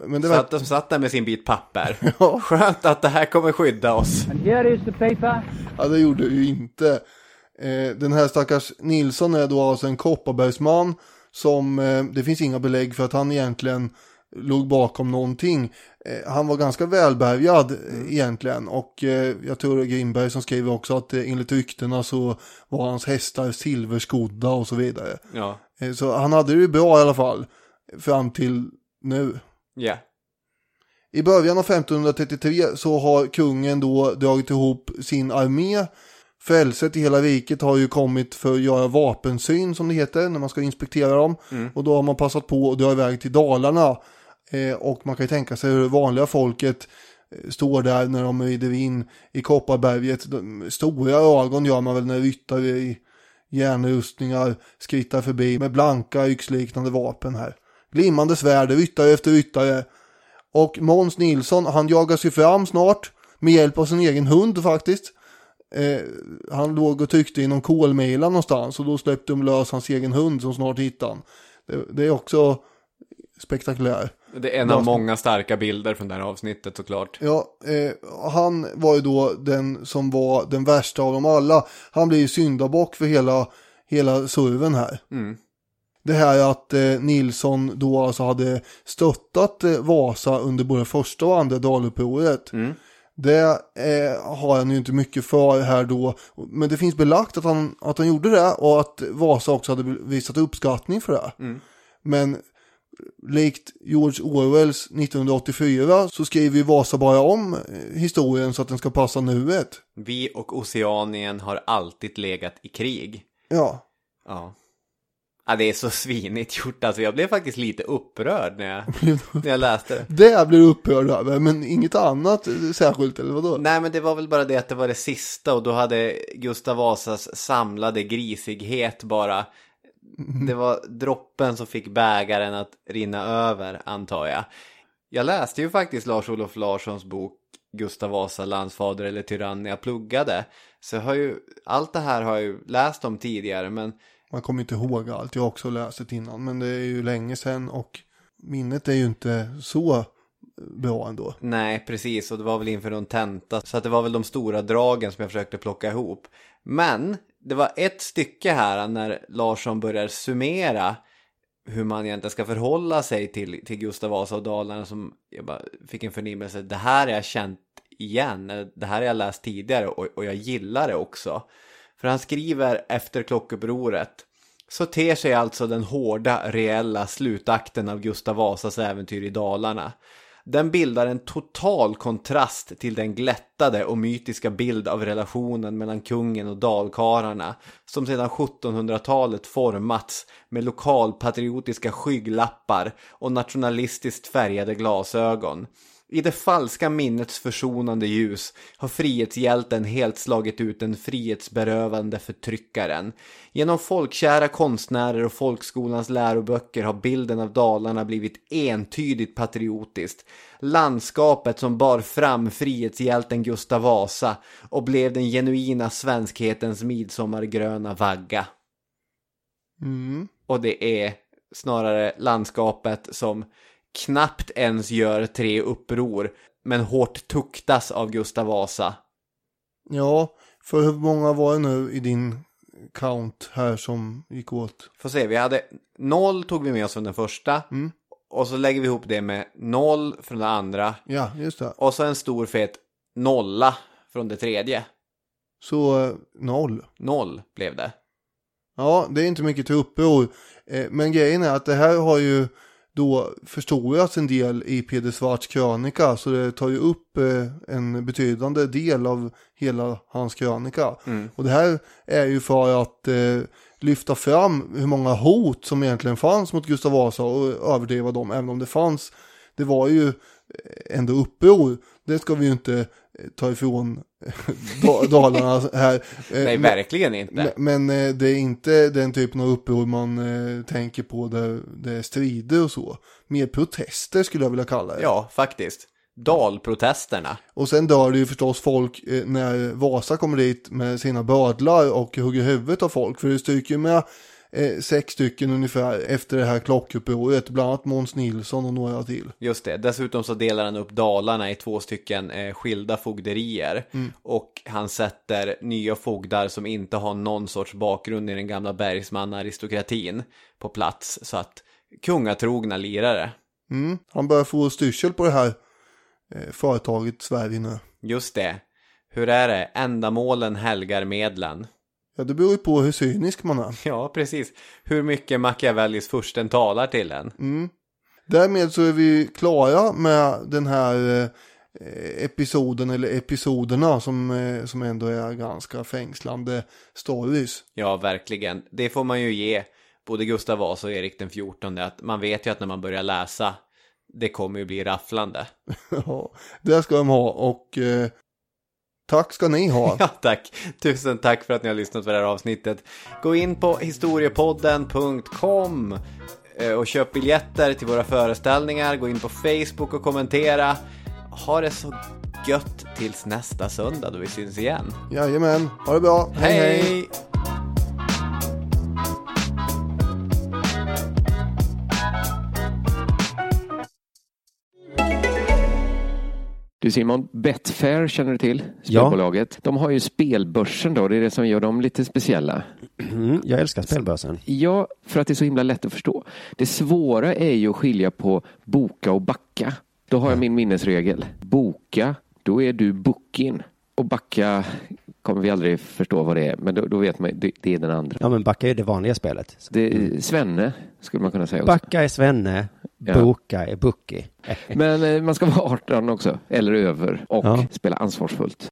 Men det Så var... att de satt där med sin bit papper. Ja. Skönt att det här kommer skydda oss. And here is the paper. Ja, det gjorde det ju inte. Eh, den här stackars Nilsson är då alltså en Kopparbergsman som eh, det finns inga belägg för att han egentligen låg bakom någonting. Eh, han var ganska välbärgad eh, egentligen och eh, jag tror det är Grimberg som skriver också att eh, enligt ryktena så var hans hästar silverskodda och så vidare. Ja. Så han hade det ju bra i alla fall fram till nu. Ja. I början av 1533 så har kungen då dragit ihop sin armé. Frälset i hela riket har ju kommit för att göra vapensyn som det heter när man ska inspektera dem. Och då har man passat på att dra iväg till Dalarna. Eh, och man kan ju tänka sig hur det vanliga folket eh, står där när de rider in i Kopparberget. De, stora ögon gör man väl när ryttare i järnrustningar skrittar förbi med blanka yxliknande vapen här. Glimmande svärd, ryttare efter ryttare. Och Måns Nilsson, han jagas ju fram snart med hjälp av sin egen hund faktiskt. Eh, han låg och tryckte i någon kolmila någonstans och då släppte de lös hans egen hund som snart hittade han. Det, det är också spektakulärt. Det är en av många starka bilder från det här avsnittet såklart. Ja, eh, han var ju då den som var den värsta av dem alla. Han blir ju syndabock för hela, hela surven här. Mm. Det här att eh, Nilsson då alltså hade stöttat eh, Vasa under både första och andra dalupproret. Mm. Det eh, har han ju inte mycket för här då. Men det finns belagt att han, att han gjorde det och att Vasa också hade visat uppskattning för det. Mm. Men likt George Orwells 1984 så skriver ju Vasa bara om eh, historien så att den ska passa nuet. Vi och Oceanien har alltid legat i krig. Ja, Ja. Ja, det är så svinigt gjort. Alltså jag blev faktiskt lite upprörd när jag, när jag läste det. det blir du upprörd över men inget annat särskilt eller vadå? Nej, men det var väl bara det att det var det sista och då hade Gustav Vasas samlade grisighet bara. Det var droppen som fick bägaren att rinna över, antar jag. Jag läste ju faktiskt Lars-Olof Larssons bok Gustav Vasa, landsfader eller tyrann när jag pluggade. Så jag har ju, allt det här har jag ju läst om tidigare, men Man kommer inte ihåg allt, jag har också läst det innan men det är ju länge sedan och minnet är ju inte så bra ändå. Nej, precis. Och det var väl inför någon tenta. Så att det var väl de stora dragen som jag försökte plocka ihop. Men det var ett stycke här när Larsson börjar summera hur man egentligen ska förhålla sig till, till Gustav Vasa och Dalarna som jag bara fick en förnimmelse. Det här har jag känt igen. Det här har jag läst tidigare och, och jag gillar det också. För han skriver efter klockupproret så ter sig alltså den hårda, reella slutakten av Gustav Vasas äventyr i Dalarna. Den bildar en total kontrast till den glättade och mytiska bild av relationen mellan kungen och dalkarlarna som sedan 1700-talet formats med lokalpatriotiska skygglappar och nationalistiskt färgade glasögon. I det falska minnets försonande ljus har frihetshjälten helt slagit ut den frihetsberövande förtryckaren. Genom folkkära konstnärer och folkskolans läroböcker har bilden av Dalarna blivit entydigt patriotiskt. Landskapet som bar fram frihetshjälten Gustav Vasa och blev den genuina svenskhetens midsommargröna vagga. Mm. Och det är snarare landskapet som knappt ens gör tre uppror men hårt tuktas av Gustav Vasa. Ja, för hur många var det nu i din count här som gick åt? Får se, vi hade noll tog vi med oss från den första. Mm. Och så lägger vi ihop det med noll från det andra. Ja, just det. Och så en stor fet nolla från det tredje. Så eh, noll. Noll blev det. Ja, det är inte mycket till uppror. Eh, Men grejen är att det här har ju då förstorats en del i Peder Svarts krönika. Så det tar ju upp eh, en betydande del av hela hans krönika. Och det här är ju för att eh, lyfta fram hur många hot som egentligen fanns mot Gustav Vasa och överdriva dem. Även om det fanns, det var ju eh, ändå uppror. Det ska vi ju inte ta ifrån Dalarna här. Eh, Nej, men- verkligen inte. men, men eh, det är inte den typen av uppror man eh, tänker på där det är strider och så. Mer protester skulle jag vilja kalla det. Ja, faktiskt. Dalprotesterna. Och sen dör det ju förstås folk eh, när Vasa kommer dit med sina bödlar och hugger huvudet av folk. För det stryker ju med eh, sex stycken ungefär efter det här klockupproret, bland annat Måns Nilsson och några till. Just det, dessutom så delar han upp Dalarna i två stycken eh, skilda fogderier. Och han sätter nya fogdar som inte har någon sorts bakgrund i den gamla bergsmannaaristokratin på plats. Så att kungatrogna lirare. Mm. Han börjar få styrsel på det här eh, företaget Sverige nu. Just det. Hur är det? Ändamålen helgar medlen. Ja, det beror ju på hur cynisk man är. Ja, precis. Hur mycket Machiavellis fursten talar till en. Därmed så är vi klara med den här eh, episoden eller episoderna som, eh, som ändå är ganska fängslande stories. Ja, verkligen. Det får man ju ge både Gustav Vasa och Erik den 14. Att man vet ju att när man börjar läsa, det kommer ju bli rafflande. Ja, det ska de ha och eh, tack ska ni ha. Ja, tack. Tusen tack för att ni har lyssnat på det här avsnittet. Gå in på historiepodden.com eh, och köp biljetter till våra föreställningar. Gå in på Facebook och kommentera. Ha det så gött tills nästa söndag då vi syns igen. Jajamän, ha det bra. hej! hej. Du Simon, Betfair känner du till? Spelbolaget. De har ju spelbörsen då, det är det som gör dem lite speciella. Mm, jag älskar spelbörsen. Ja, för att det är så himla lätt att förstå. Det svåra är ju att skilja på boka och backa. Då har jag min minnesregel. Boka, då är du bookin. Och backa kommer vi aldrig förstå vad det är, men då, då vet man det, det är den andra. Ja, men backa är det vanliga spelet. Det Svenne, skulle man kunna säga också. Backa är Svenne, Ja. boka är Bucky. Men eh, man ska vara 18 också, eller över, och Ja. spela ansvarsfullt.